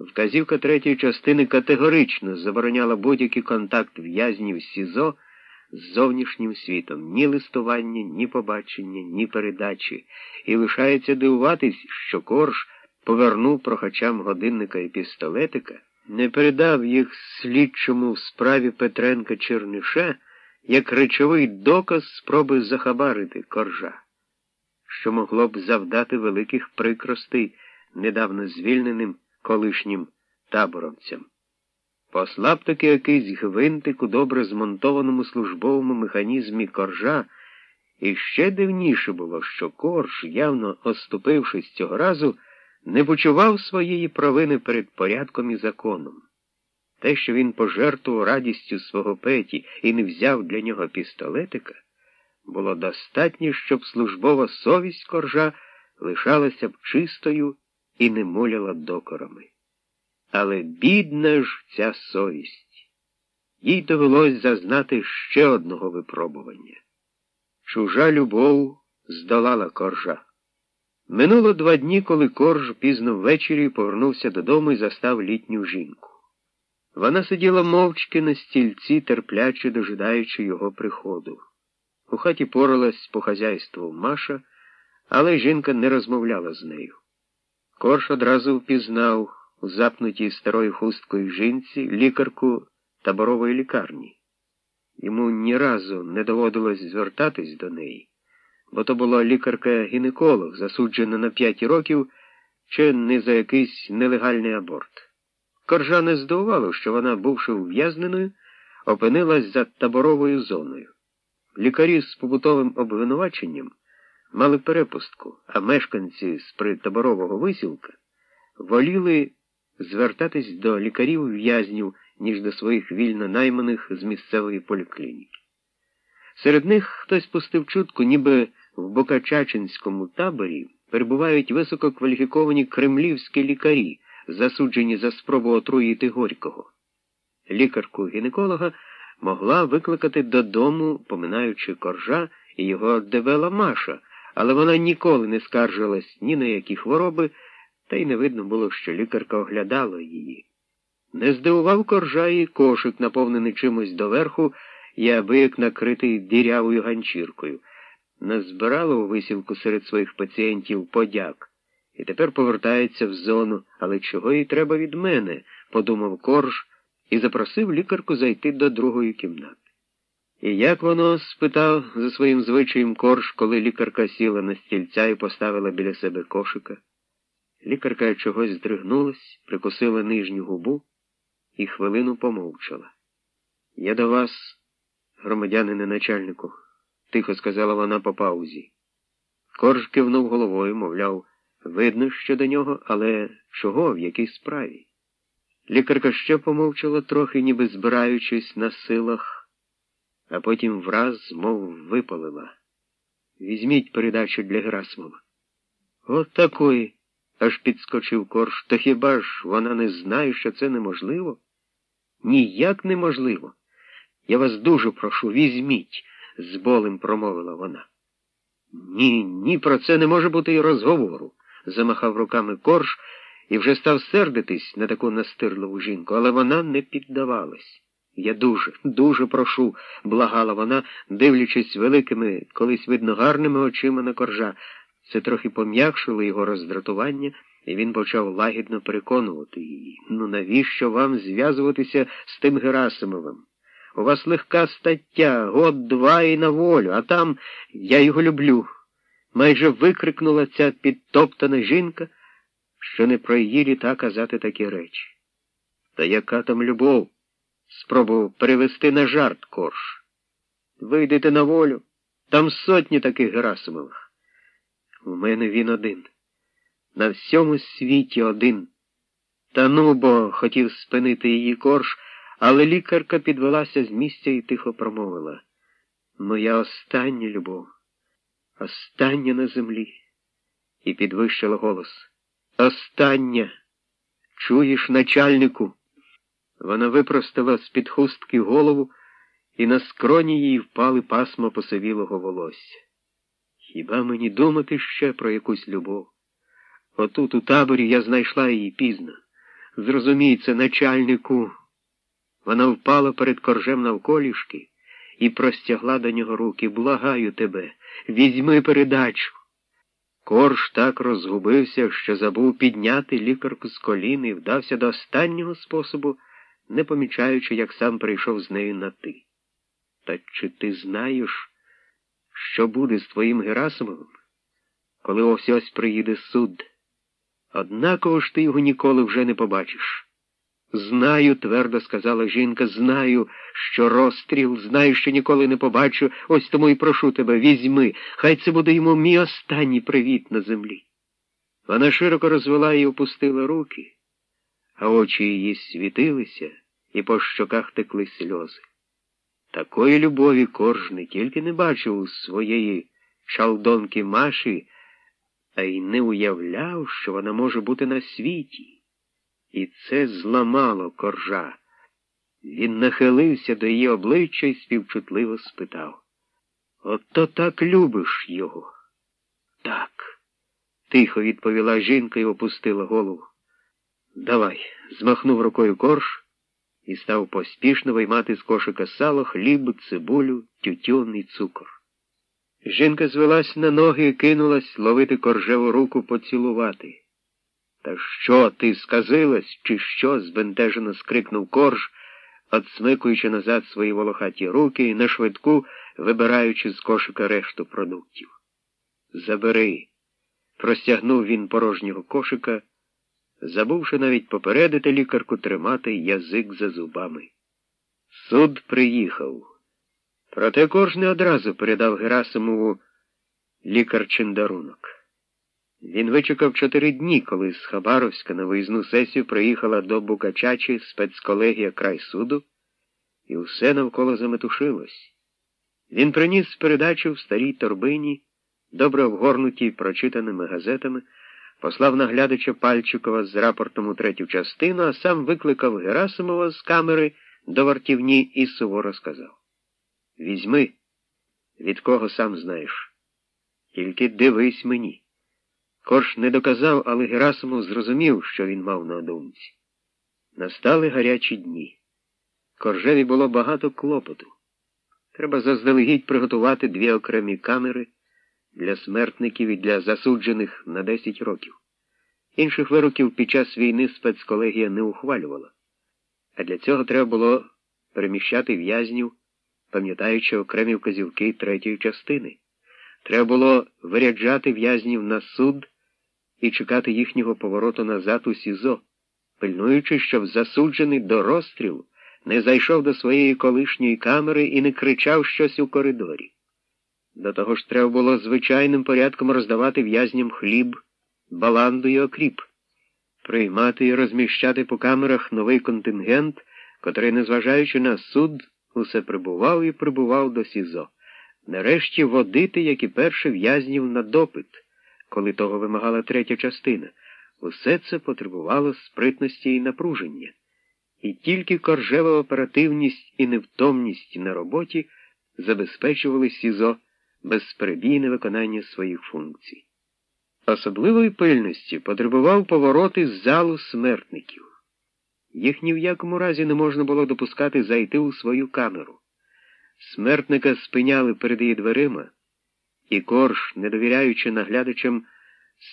A: Вказівка третьої частини категорично забороняла будь-який контакт в'язнів СІЗО з зовнішнім світом, ні листування, ні побачення, ні передачі, і лишається дивуватись, що корж повернув прохачам годинника і пістолетика, не передав їх слідчому в справі Петренка Черниша як речовий доказ спроби захабарити коржа, що могло б завдати великих прикростей недавно звільненим колишнім таборовцям. Послаб таки якийсь гвинтик у добре змонтованому службовому механізмі коржа, і ще дивніше було, що корж, явно оступившись цього разу, не почував своєї провини перед порядком і законом. Те, що він пожертвував радістю свого петі і не взяв для нього пістолетика, було достатньо, щоб службова совість коржа лишалася б чистою і не муляла докорами. Але бідна ж ця совість. Їй довелось зазнати ще одного випробування. Чужа любов здолала коржа. Минуло два дні, коли корж пізно ввечері повернувся додому і застав літню жінку. Вона сиділа мовчки на стільці, терпляче дожидаючи його приходу. У хаті поралась по хазяйству Маша, але жінка не розмовляла з нею. Корж одразу впізнав у запнутій старою хусткою жінці лікарку таборової лікарні. Йому ні разу не доводилось звертатись до неї, бо то була лікарка-гінеколог, засуджена на п'ять років чи не за якийсь нелегальний аборт. Коржа не здивувало, що вона, бувши ув'язненою, опинилась за таборовою зоною. Лікарі з побутовим обвинуваченням мали перепустку, а мешканці з притаборового висілка воліли звертатись до лікарів в'язнів, ніж до своїх вільно найманих з місцевої поліклініки. Серед них хтось пустив чутку, ніби в Бокачачинському таборі перебувають висококваліфіковані кремлівські лікарі, засуджені за спробу отруїти Горького. Лікарку гінеколога могла викликати додому, поминаючи коржа і його девела Маша, але вона ніколи не скаржилась ні на які хвороби, та й не видно було, що лікарка оглядала її. Не здивував коржа і кошик, наповнений чимось доверху, і аби як накритий дірявою ганчіркою. Назбирала у висілку серед своїх пацієнтів подяк. І тепер повертається в зону, але чого їй треба від мене, подумав корж і запросив лікарку зайти до другої кімнати. І як воно? спитав за своїм звичаєм корж, коли лікарка сіла на стільця і поставила біля себе кошика. Лікарка чогось здригнулась, прикусила нижню губу і хвилину помовчала. Я до вас, громадянине начальнику, тихо сказала вона по паузі. Корж кивнув головою, мовляв, видно, що до нього, але чого, в якій справі? Лікарка ще помовчала трохи, ніби збираючись на силах, а потім враз, мов випалила. Візьміть передачу для Герасимова. От такої аж підскочив корж. Та хіба ж вона не знає, що це неможливо? Ніяк неможливо. Я вас дуже прошу, візьміть, з болем промовила вона. Ні, ні, про це не може бути й розговору, замахав руками корж і вже став сердитись на таку настирливу жінку, але вона не піддавалась. Я дуже, дуже прошу, благала вона, дивлячись великими, колись видно гарними очима на коржа. Це трохи пом'якшило його роздратування, і він почав лагідно переконувати її. Ну навіщо вам зв'язуватися з тим Герасимовим? У вас легка стаття, год два і на волю, а там я його люблю. Майже викрикнула ця підтоптана жінка, що не про її літа казати такі речі. Та яка там любов? Спробував перевести на жарт корж. Вийдете на волю, там сотні таких Герасимових. У мене він один. На всьому світі один. Та ну, бо хотів спинити її корж, Але лікарка підвелася з місця і тихо промовила Моя остання любов, остання на землі, і підвищила голос. Остання. Чуєш, начальнику? Вона випростила з-під хустки голову, і на скроні їй впали пасма посивілого волосся. Хіба мені думати ще про якусь любов? Отут, у таборі, я знайшла її пізно. Зрозумій це, начальнику. Вона впала перед коржем навколішки і простягла до нього руки. Благаю тебе, візьми передачу. Корж так розгубився, що забув підняти лікарку з колін і вдався до останнього способу, не помічаючи, як сам прийшов з нею на ти. Та чи ти знаєш, що буде з твоїм Герасимовим, коли ось ось приїде суд? Однаково ж ти його ніколи вже не побачиш. Знаю, твердо сказала жінка, знаю, що розстріл, знаю, що ніколи не побачу, ось тому і прошу тебе, візьми, хай це буде йому мій останній привіт на землі. Вона широко розвела і опустила руки, а очі її світилися, і по щоках текли сльози. Такої любові корж не тільки не бачив у своєї шалдонки Маші, а й не уявляв, що вона може бути на світі. І це зламало коржа. Він нахилився до її обличчя і співчутливо спитав. Ото так любиш його? Так, тихо відповіла жінка і опустила голову. Давай, змахнув рукою корж і став поспішно виймати з кошика сало, хліб, цибулю, тютюн і цукор. Жінка звелась на ноги і кинулась ловити коржеву руку поцілувати. Та що ти сказилась, чи що? збентежено скрикнув корж, отсмикуючи назад свої волохаті руки і на швидку вибираючи з кошика решту продуктів. Забери. Простягнув він порожнього кошика, забувши навіть попередити лікарку тримати язик за зубами. Суд приїхав. Проте корж не одразу передав Герасимову лікарчин дарунок. Він вичекав чотири дні, коли з Хабаровська на виїзну сесію приїхала до Букачачі спецколегія край суду, і все навколо заметушилось. Він приніс передачу в старій торбині, добре обгорнутій прочитаними газетами, послав наглядача Пальчикова з рапортом у третю частину, а сам викликав Герасимова з камери до вартівні і суворо сказав Візьми, від кого сам знаєш. Тільки дивись мені. Корж не доказав, але Герасимов зрозумів, що він мав на думці. Настали гарячі дні. Коржеві було багато клопоту. Треба заздалегідь приготувати дві окремі камери для смертників і для засуджених на 10 років. Інших вироків під час війни спецколегія не ухвалювала. А для цього треба було переміщати в'язнів, пам'ятаючи окремі вказівки третьої частини. Треба було виряджати в'язнів на суд і чекати їхнього повороту назад у СІЗО, пильнуючи, щоб засуджений до розстрілу не зайшов до своєї колишньої камери і не кричав щось у коридорі. До того ж треба було звичайним порядком роздавати в'язням хліб, баланду і окріп, приймати і розміщати по камерах новий контингент, котрий, незважаючи на суд, усе прибував і прибував до СІЗО. Нарешті водити, як і перше, в'язнів на допит коли того вимагала третя частина. Усе це потребувало спритності і напруження. І тільки коржева оперативність і невтомність на роботі забезпечували СІЗО безперебійне виконання своїх функцій. Особливої пильності потребував повороти з залу смертників. Їх ні в якому разі не можна було допускати зайти у свою камеру. Смертника спиняли перед її дверима. І корж, не довіряючи наглядачам,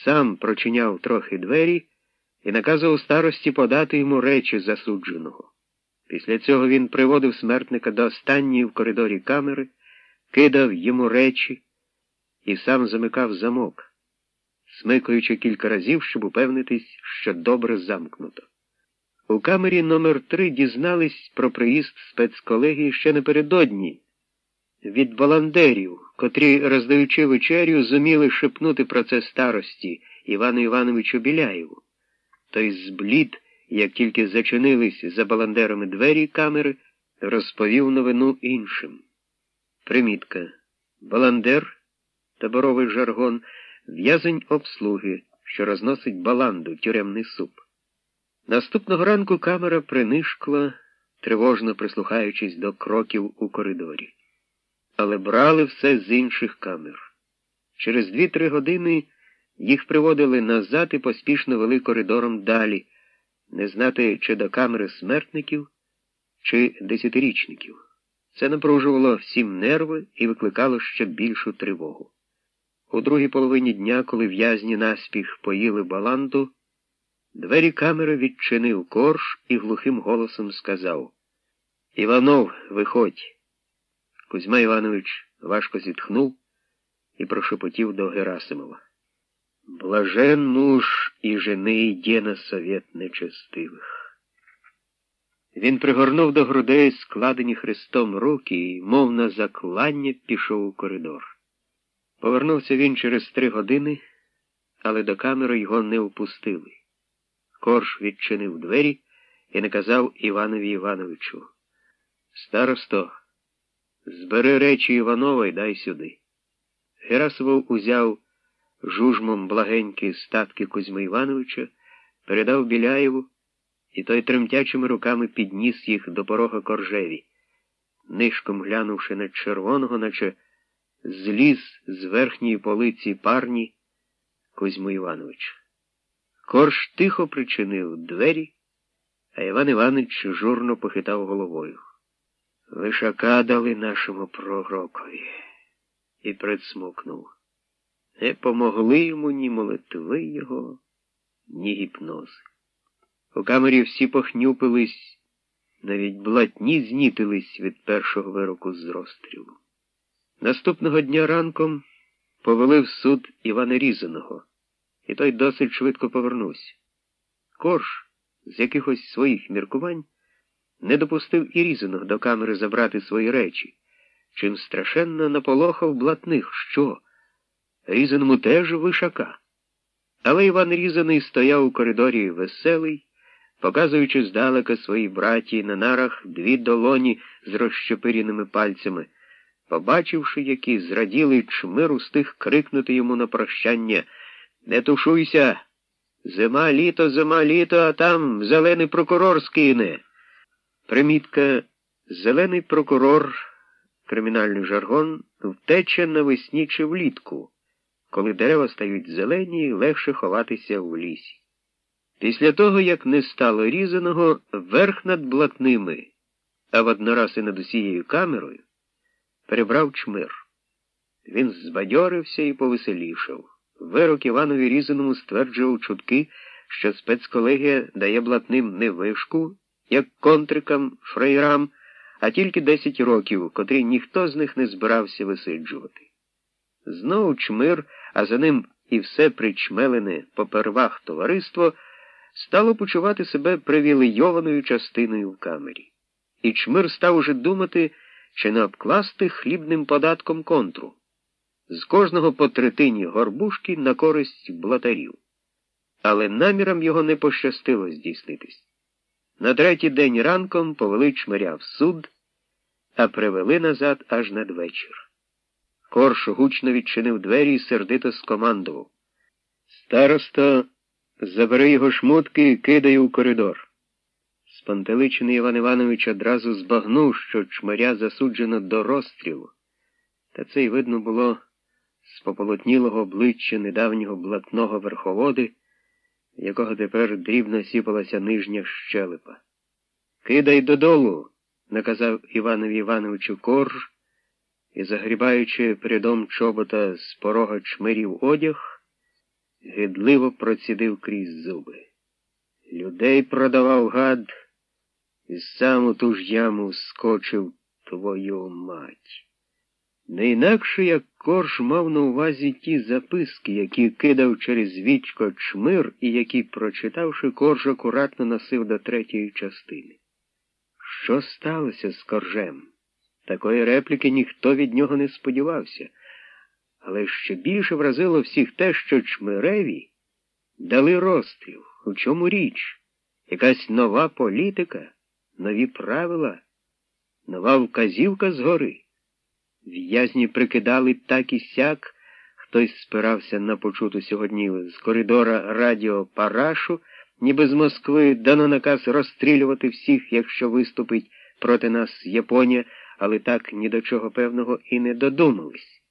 A: сам прочиняв трохи двері і наказував старості подати йому речі засудженого. Після цього він приводив смертника до останньої в коридорі камери, кидав йому речі і сам замикав замок, смикаючи кілька разів, щоб упевнитись, що добре замкнуто. У камері номер 3 дізнались про приїзд спецколегії ще напередодні від баландерів, котрі, роздаючи вечерю, зуміли шепнути про це старості Івану Івановичу Біляєву. Той зблід як тільки зачинились за баландерами двері камери, розповів новину іншим. Примітка. Баландер, таборовий жаргон, в'язень обслуги, що розносить баланду, тюремний суп. Наступного ранку камера принишкла, тривожно прислухаючись до кроків у коридорі. Але брали все з інших камер. Через дві-три години їх приводили назад і поспішно вели коридором далі, не знати, чи до камери смертників, чи десятирічників. Це напружувало всім нерви і викликало ще більшу тривогу. У другій половині дня, коли в'язні наспіх поїли баланту, двері камери відчинив корж і глухим голосом сказав Іванов, виходь. Кузьма Іванович важко зітхнув і прошепотів до Герасимова. Блажен муж і жени йде на совет нечестивих. Він пригорнув до грудей складені хрестом руки і, мов на заклання, пішов у коридор. Повернувся він через три години, але до камери його не впустили. Корж відчинив двері і наказав Іванові Івановичу. Старосто, збери речі Іванова і дай сюди. Герасимов узяв жужмом благенькі статки Кузьми Івановича, передав Біляєву, і той тремтячими руками підніс їх до порога коржеві, нишком глянувши на червоного, наче зліз з верхньої полиці парні Кузьму Івановича. Корж тихо причинив двері, а Іван Іванович журно похитав головою. Лишака дали нашому пророкові і присмукнув. Не помогли йому ні молитви його, ні гіпнози. У камері всі похнюпились, навіть блатні знітились від першого вироку з розстрілу. Наступного дня ранком повели в суд Івана Різаного, і той досить швидко повернувся. Корж, з якихось своїх міркувань, не допустив і Різаного до камери забрати свої речі, чим страшенно наполохав блатних, що Різаному теж вишака. Але Іван Різаний стояв у коридорі веселий, показуючи здалека своїй браті на нарах дві долоні з розщепиреними пальцями. Побачивши, які зраділи чмир, устиг крикнути йому на прощання Не тушуйся. Зима літо, зима літо, а там зелений прокурор скине. Примітка Зелений прокурор, кримінальний жаргон, втече навесні чи влітку, коли дерева стають зелені, легше ховатися в лісі. Після того, як не стало різаного, верх над блатними, а воднораз і над усією камерою, перебрав чмир. Він збадьорився і повеселішав. Вирок Іванові Різаному стверджував чутки, що спецколегія дає блатним не вишку, як контрикам, фрейрам, а тільки 10 років, котрі ніхто з них не збирався висиджувати. Знову чмир, а за ним і все причмелене попервах товариство стало почувати себе привілейованою частиною в камері. І чмир став уже думати, чи не обкласти хлібним податком контру. З кожного по третині горбушки на користь блатарів. Але намірам його не пощастило здійснитись. На третій день ранком повели чмиря в суд, а привели назад аж надвечір. Корш гучно відчинив двері і сердито скомандував. Старосто, забери його шмутки і кидай у коридор. Спантеличений Іван Іванович одразу збагнув, що чмаря засуджено до розстрілу, та це й видно було з пополотнілого обличчя недавнього блатного верховоди, якого тепер дрібно сіпалася нижня щелепа. Кидай додолу, наказав Іванові Івановичу корж, і, загрібаючи передом чобота з порога Чмирів одяг, гидливо процідив крізь зуби. Людей продавав гад, і сам у ту ж яму скочив твою мать. Не інакше, як Корж мав на увазі ті записки, які кидав через вічко Чмир і які, прочитавши, Корж акуратно носив до третьої частини. Що сталося з коржем? Такої репліки ніхто від нього не сподівався, але ще більше вразило всіх те, що чмиреві дали розстріл. У чому річ? якась нова політика, нові правила, нова вказівка згори. В'язні прикидали так і сяк, хтось спирався на почуту сьогодні з коридора радіо Парашу, ніби з Москви дано наказ розстрілювати всіх, якщо виступить проти нас Японія, але так ні до чого певного і не додумались.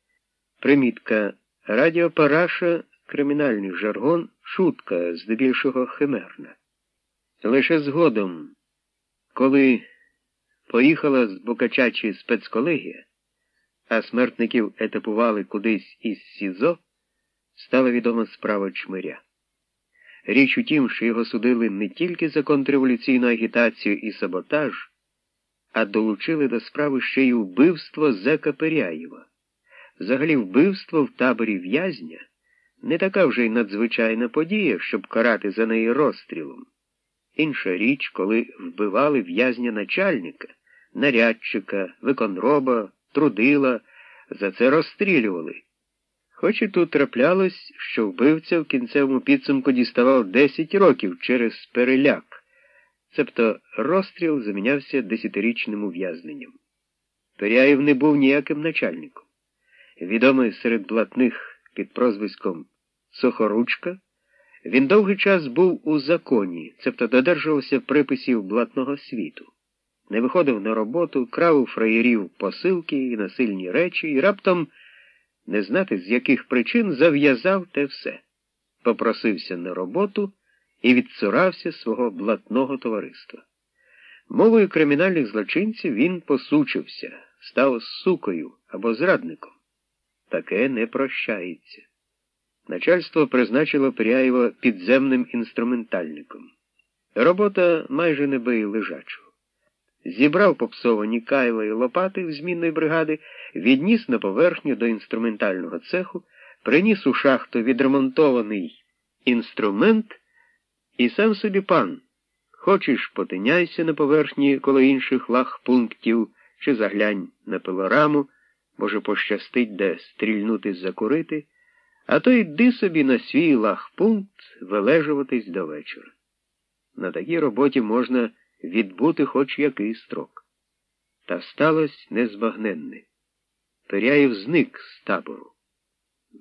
A: Примітка Радіо Параша кримінальний жаргон, шутка, здебільшого химерна. Лише згодом, коли поїхала з Букачачі спецколегія, а смертників етапували кудись із СІЗО, стала відома справа чмиря. Річ у тім, що його судили не тільки за контрреволюційну агітацію і саботаж, а долучили до справи ще й вбивство Зека Перяєва. Взагалі, вбивство в таборі в'язня не така вже й надзвичайна подія, щоб карати за неї розстрілом. Інша річ, коли вбивали в'язня начальника, нарядчика, виконроба, трудила, за це розстрілювали. Хоч і тут траплялось, що вбивця в кінцевому підсумку діставав 10 років через переляк, цебто розстріл замінявся десятирічним ув'язненням. Перяєв не був ніяким начальником. Відомий серед блатних під прозвиськом Сухоручка, він довгий час був у законі, цебто додержувався приписів блатного світу, не виходив на роботу, крав у фраєрів посилки і насильні речі, і раптом, не знати, з яких причин, зав'язав те все, попросився на роботу і відцурався свого блатного товариства. Мовою кримінальних злочинців він посучився, став сукою або зрадником. Таке не прощається. Начальство призначило Пиряєва підземним інструментальником. Робота майже не бий лежачого. Зібрав попсовані кайла і лопати в змінної бригади, відніс на поверхню до інструментального цеху, приніс у шахту відремонтований інструмент і сам собі пан. Хочеш, потиняйся на поверхні коло інших лах пунктів чи заглянь на пилораму, може, пощастить де стрільнути закурити а то йди собі на свій лахпункт вилежуватись до вечора. На такій роботі можна відбути хоч який строк. Та сталося незбагненне. Перяєв зник з табору.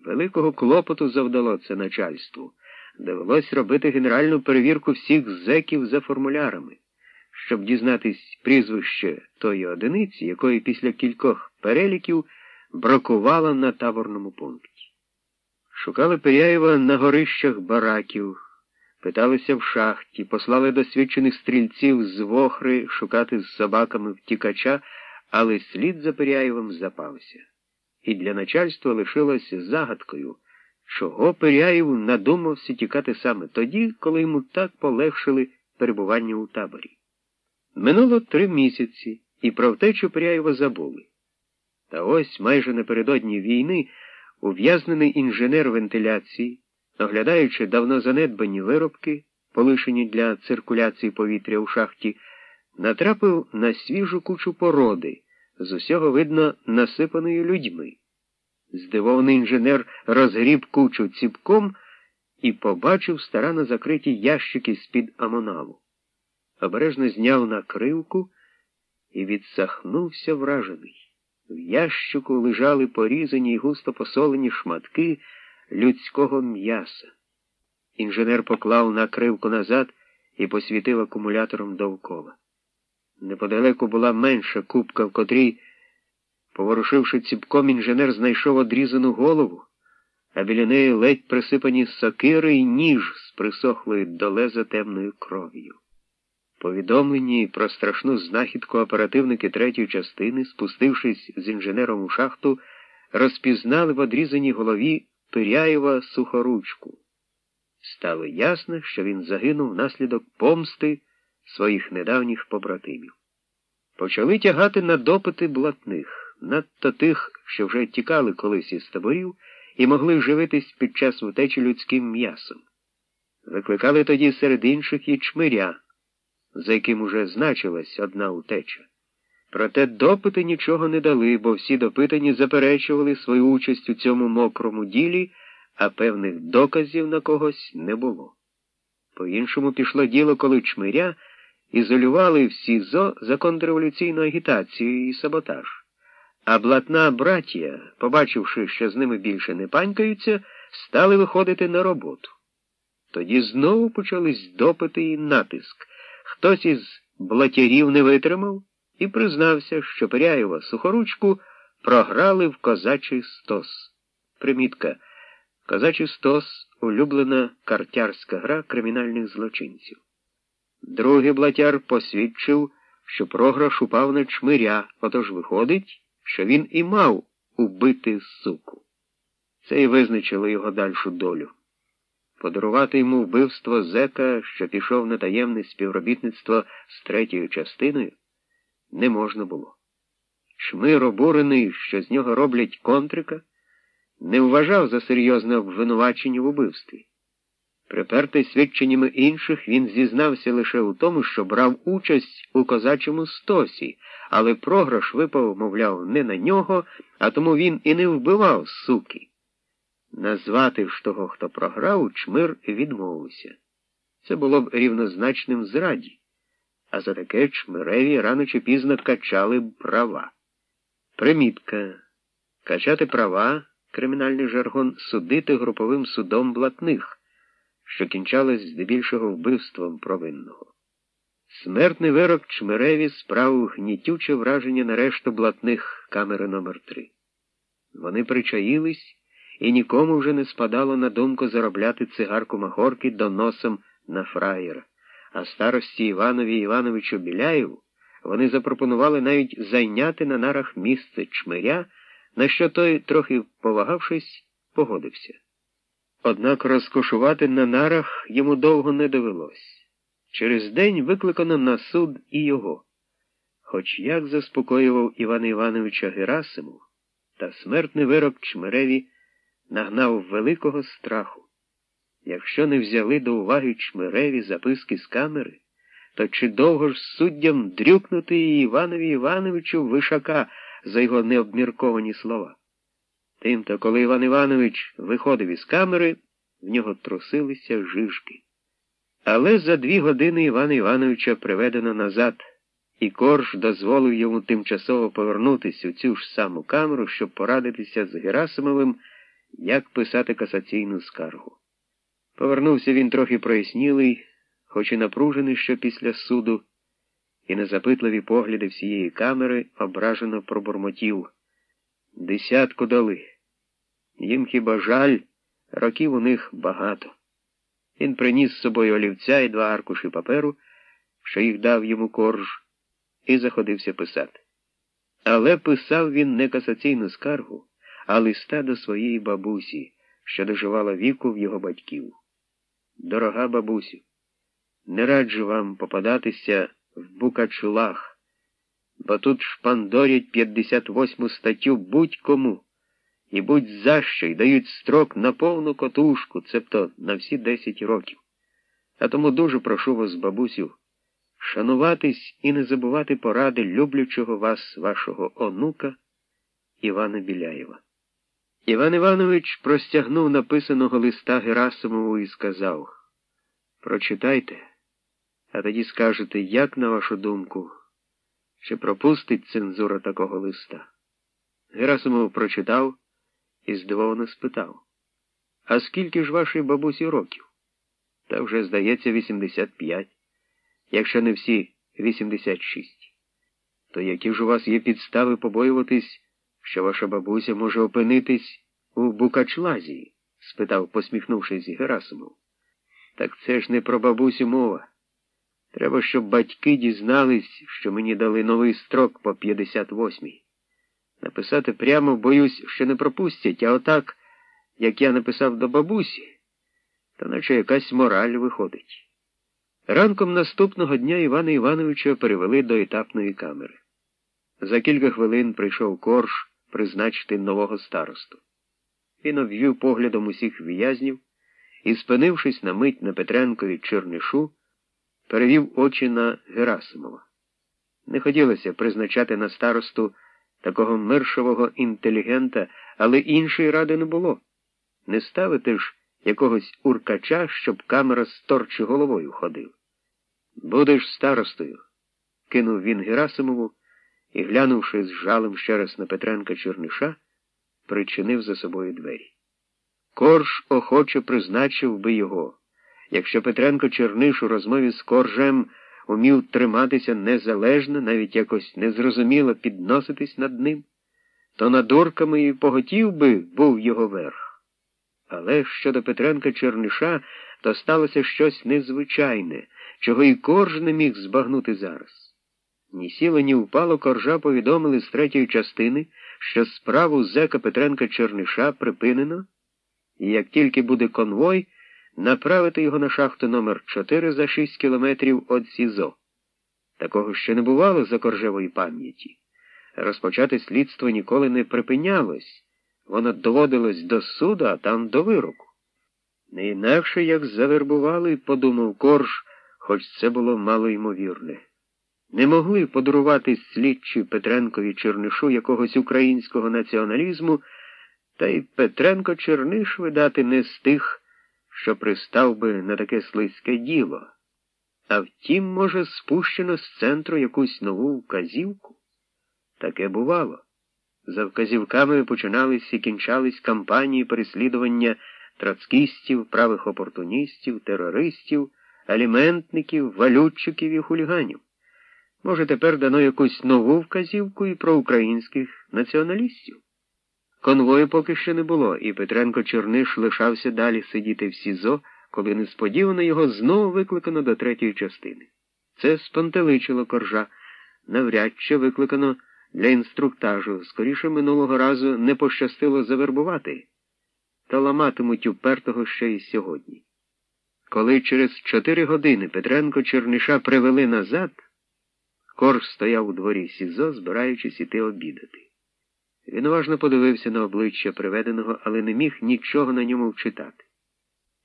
A: Великого клопоту завдало це начальству. Довелось робити генеральну перевірку всіх зеків за формулярами, щоб дізнатись прізвище тої одиниці, якої після кількох переліків бракувало на таборному пункті. Шукали Пиряєва на горищах бараків, питалися в шахті, послали досвідчених стрільців з вохри шукати з собаками втікача, але слід за Пиряєвим запався. І для начальства лишилося загадкою, чого Пиряєв надумався тікати саме тоді, коли йому так полегшили перебування у таборі. Минуло три місяці, і про втечу Пиряєва забули. Та ось майже напередодні війни. Ув'язнений інженер вентиляції, оглядаючи давно занедбані виробки, полишені для циркуляції повітря у шахті, натрапив на свіжу кучу породи, з усього видно насипаної людьми. Здивований інженер розгріб кучу ціпком і побачив старано закриті ящики з-під амоналу. Обережно зняв накривку і відсахнувся вражений. В ящику лежали порізані й густо посолені шматки людського м'яса. Інженер поклав накривку назад і посвітив акумулятором довкола. Неподалеку була менша купка, в котрій, поворушивши ціпком, інженер знайшов одрізану голову, а біля неї ледь присипані сокири й ніж з присохлою до леза темною кров'ю. Повідомлені про страшну знахідку оперативники третьої частини, спустившись з інженером у шахту, розпізнали в одрізаній голові Пиряєва сухоручку. Стало ясно, що він загинув внаслідок помсти своїх недавніх побратимів. Почали тягати на допити блатних, надто тих, що вже тікали колись із таборів і могли живитись під час втечі людським м'ясом. Викликали тоді серед інших і чмиря за яким уже значилась одна утеча. Проте допити нічого не дали, бо всі допитані заперечували свою участь у цьому мокрому ділі, а певних доказів на когось не було. По-іншому пішло діло, коли чмиря ізолювали в СІЗО за контрреволюційну агітацію і саботаж. А блатна братія, побачивши, що з ними більше не панькаються, стали виходити на роботу. Тоді знову почались допити і натиск. Хтось із блатярів не витримав і признався, що Перяєва сухоручку програли в козачий стос. Примітка. Козачий стос улюблена картярська гра кримінальних злочинців. Другий блатяр посвідчив, що програш упав на чмиря, отож виходить, що він і мав убити суку. Це і визначило його дальшу долю. Подарувати йому вбивство зека, що пішов на таємне співробітництво з третьою частиною, не можна було. Шмир, обурений, що з нього роблять контрика, не вважав за серйозне обвинувачення в убивстві. Припертий свідченнями інших, він зізнався лише у тому, що брав участь у козачому стосі, але програш випав, мовляв, не на нього, а тому він і не вбивав суки. Назвати ж того, хто програв, чмир відмовився. Це було б рівнозначним зраді, а за таке чмиреві рано чи пізно качали б права. Примітка. Качати права, кримінальний жаргон, судити груповим судом блатних, що кінчалось здебільшого вбивством провинного. Смертний вирок Чмиреві справив гнітюче враження на решту блатних камери номер 3 Вони причаїлись і нікому вже не спадало на думку заробляти цигарку махорки доносом на фраєра, а старості Іванові Івановичу Біляєву вони запропонували навіть зайняти на нарах місце чмиря, на що той, трохи повагавшись, погодився. Однак розкошувати на нарах йому довго не довелось. Через день викликано на суд і його. Хоч як заспокоював Івана Івановича Герасимов, та смертний вирок Чмиреві нагнав великого страху. Якщо не взяли до уваги Чмиреві записки з камери, то чи довго ж суддям дрюкнути Іванові Івановичу вишака за його необмірковані слова? Тимто, коли Іван Іванович виходив із камери, в нього трусилися жижки. Але за дві години Івана Івановича приведено назад, і Корж дозволив йому тимчасово повернутися у цю ж саму камеру, щоб порадитися з Герасимовим, як писати касаційну скаргу. Повернувся він трохи прояснілий, хоч і напружений що після суду, і на запитливі погляди всієї камери ображено пробурмотів. Десятку дали. Їм хіба жаль, років у них багато. Він приніс з собою олівця і два аркуші паперу, що їх дав йому корж, і заходився писати. Але писав він не касаційну скаргу, а листа до своєї бабусі, що доживала віку в його батьків. Дорога бабусю, не раджу вам попадатися в Букачулах, бо тут шпандорять 58 статтю будь-кому і будь за що й дають строк на повну котушку, цебто на всі 10 років. А тому дуже прошу вас, бабусю, шануватись і не забувати поради люблячого вас, вашого онука Івана Біляєва. Іван Іванович простягнув написаного листа Герасимову і сказав Прочитайте, а тоді скажете, як, на вашу думку, чи пропустить цензура такого листа. Герасимов прочитав і здивовано спитав А скільки ж вашій бабусі років? Та вже, здається, 85, якщо не всі 86. То які ж у вас є підстави побоюватись, що ваша бабуся може опинитись у Букачлазії? спитав, посміхнувшись Герасимов. Так це ж не про бабусю мова. Треба, щоб батьки дізнались, що мені дали новий строк по 58-й. Написати прямо, боюсь, що не пропустять, а отак, як я написав до бабусі, то наче якась мораль виходить. Ранком наступного дня Івана Івановича перевели до етапної камери. За кілька хвилин прийшов корж призначити нового старосту. Він обвів поглядом усіх в'язнів і, спинившись на мить на Петренкові Чернишу, перевів очі на Герасимова. Не хотілося призначати на старосту такого миршового інтелігента, але іншої ради не було. Не ставити ж якогось уркача, щоб камера з торчі головою ходив. Будеш старостою, кинув він Герасимову і, глянувши з жалем ще раз на Петренка Черниша, причинив за собою двері. Корж охоче призначив би його, якщо Петренко Черниш у розмові з Коржем умів триматися незалежно, навіть якось незрозуміло підноситись над ним, то надорками і поготів би був його верх. Але щодо Петренка Черниша, то сталося щось незвичайне, чого і корж не міг збагнути зараз. Ні сіло, ні впало коржа повідомили з третьої частини, що справу зека Петренка Черниша припинено, і як тільки буде конвой, направити його на шахту номер 4 за 6 кілометрів від СІЗО. Такого ще не бувало за коржевої пам'яті. Розпочати слідство ніколи не припинялось, воно доводилось до суду, а там до вироку. Не інакше як завербували, подумав корж, хоч це було мало ймовірне. Не могли подарувати слідчі Петренкові Чернишу якогось українського націоналізму, та й Петренко Черниш видати не з тих, що пристав би на таке слизьке діло. А втім, може, спущено з центру якусь нову вказівку. Таке бувало. За вказівками починались і кінчались кампанії переслідування трацкістів, правих опортуністів, терористів, аліментників, валютчиків і хуліганів. Може, тепер дано якусь нову вказівку і про українських націоналістів. Конвою поки що не було, і Петренко Чорниш лишався далі сидіти в СІЗО, коли несподівано його знову викликано до третьої частини. Це спонтеличило коржа, навряд чи викликано для інструктажу. Скоріше минулого разу не пощастило завербувати, та ламатимуть упертого ще й сьогодні. Коли через чотири години Петренко Черниша привели назад, корж стояв у дворі СІЗО, збираючись іти обідати. Він уважно подивився на обличчя приведеного, але не міг нічого на ньому вчитати.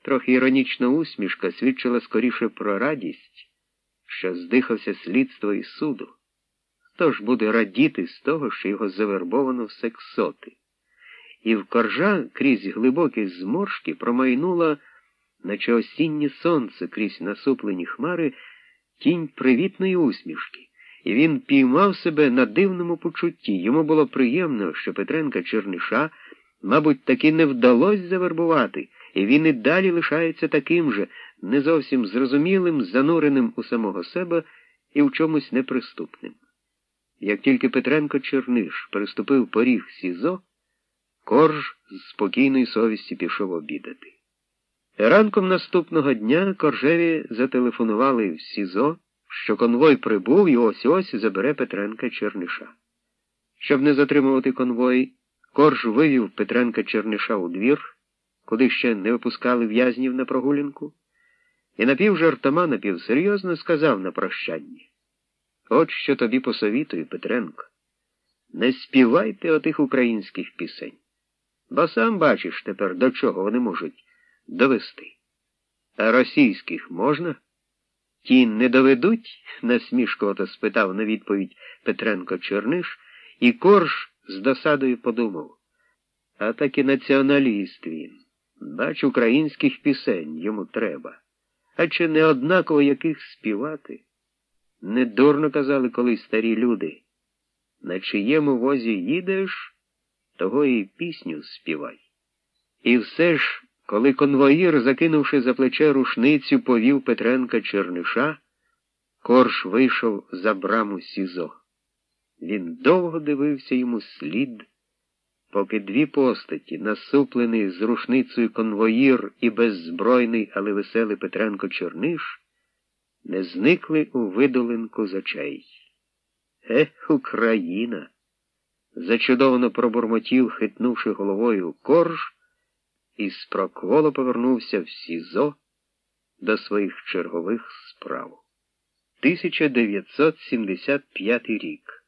A: Трохи іронічна усмішка свідчила скоріше про радість, що здихався слідство і суду. Хто ж буде радіти з того, що його завербовано в сексоти? І в коржа крізь глибокі зморшки промайнула, наче осіннє сонце крізь насуплені хмари, тінь привітної усмішки і він піймав себе на дивному почутті. Йому було приємно, що Петренка Черниша, мабуть, таки не вдалося завербувати, і він і далі лишається таким же, не зовсім зрозумілим, зануреним у самого себе і в чомусь неприступним. Як тільки Петренко Черниш переступив поріг СІЗО, корж з спокійної совісті пішов обідати. Ранком наступного дня коржеві зателефонували в СІЗО що конвой прибув і ось ось забере Петренка Черниша. Щоб не затримувати конвой, корж вивів Петренка Черниша у двір, куди ще не випускали в'язнів на прогулянку, і напівжартома, напівсерйозно сказав на прощання. От що тобі посовітую, Петренко. Не співайте отих українських пісень, бо сам бачиш тепер, до чого вони можуть довести. А російських можна? Ті не доведуть? насмішкувато спитав на відповідь Петренко Черниш, і корж з досадою подумав. А так і націоналіст він. Бач, українських пісень йому треба. А чи не однаково яких співати? Недурно казали колись старі люди. На чиєму возі їдеш, того і пісню співай. І все ж коли конвоїр, закинувши за плече рушницю, повів Петренка Черниша, корж вийшов за браму СІЗО. Він довго дивився йому слід, поки дві постаті, насуплений з рушницею конвоїр і беззбройний, але веселий Петренко Черниш, не зникли у видолинку з очей. Ех, Україна! зачудовано пробурмотів, хитнувши головою корж і спрокволо повернувся в СІЗО до своїх чергових справ. 1975 рік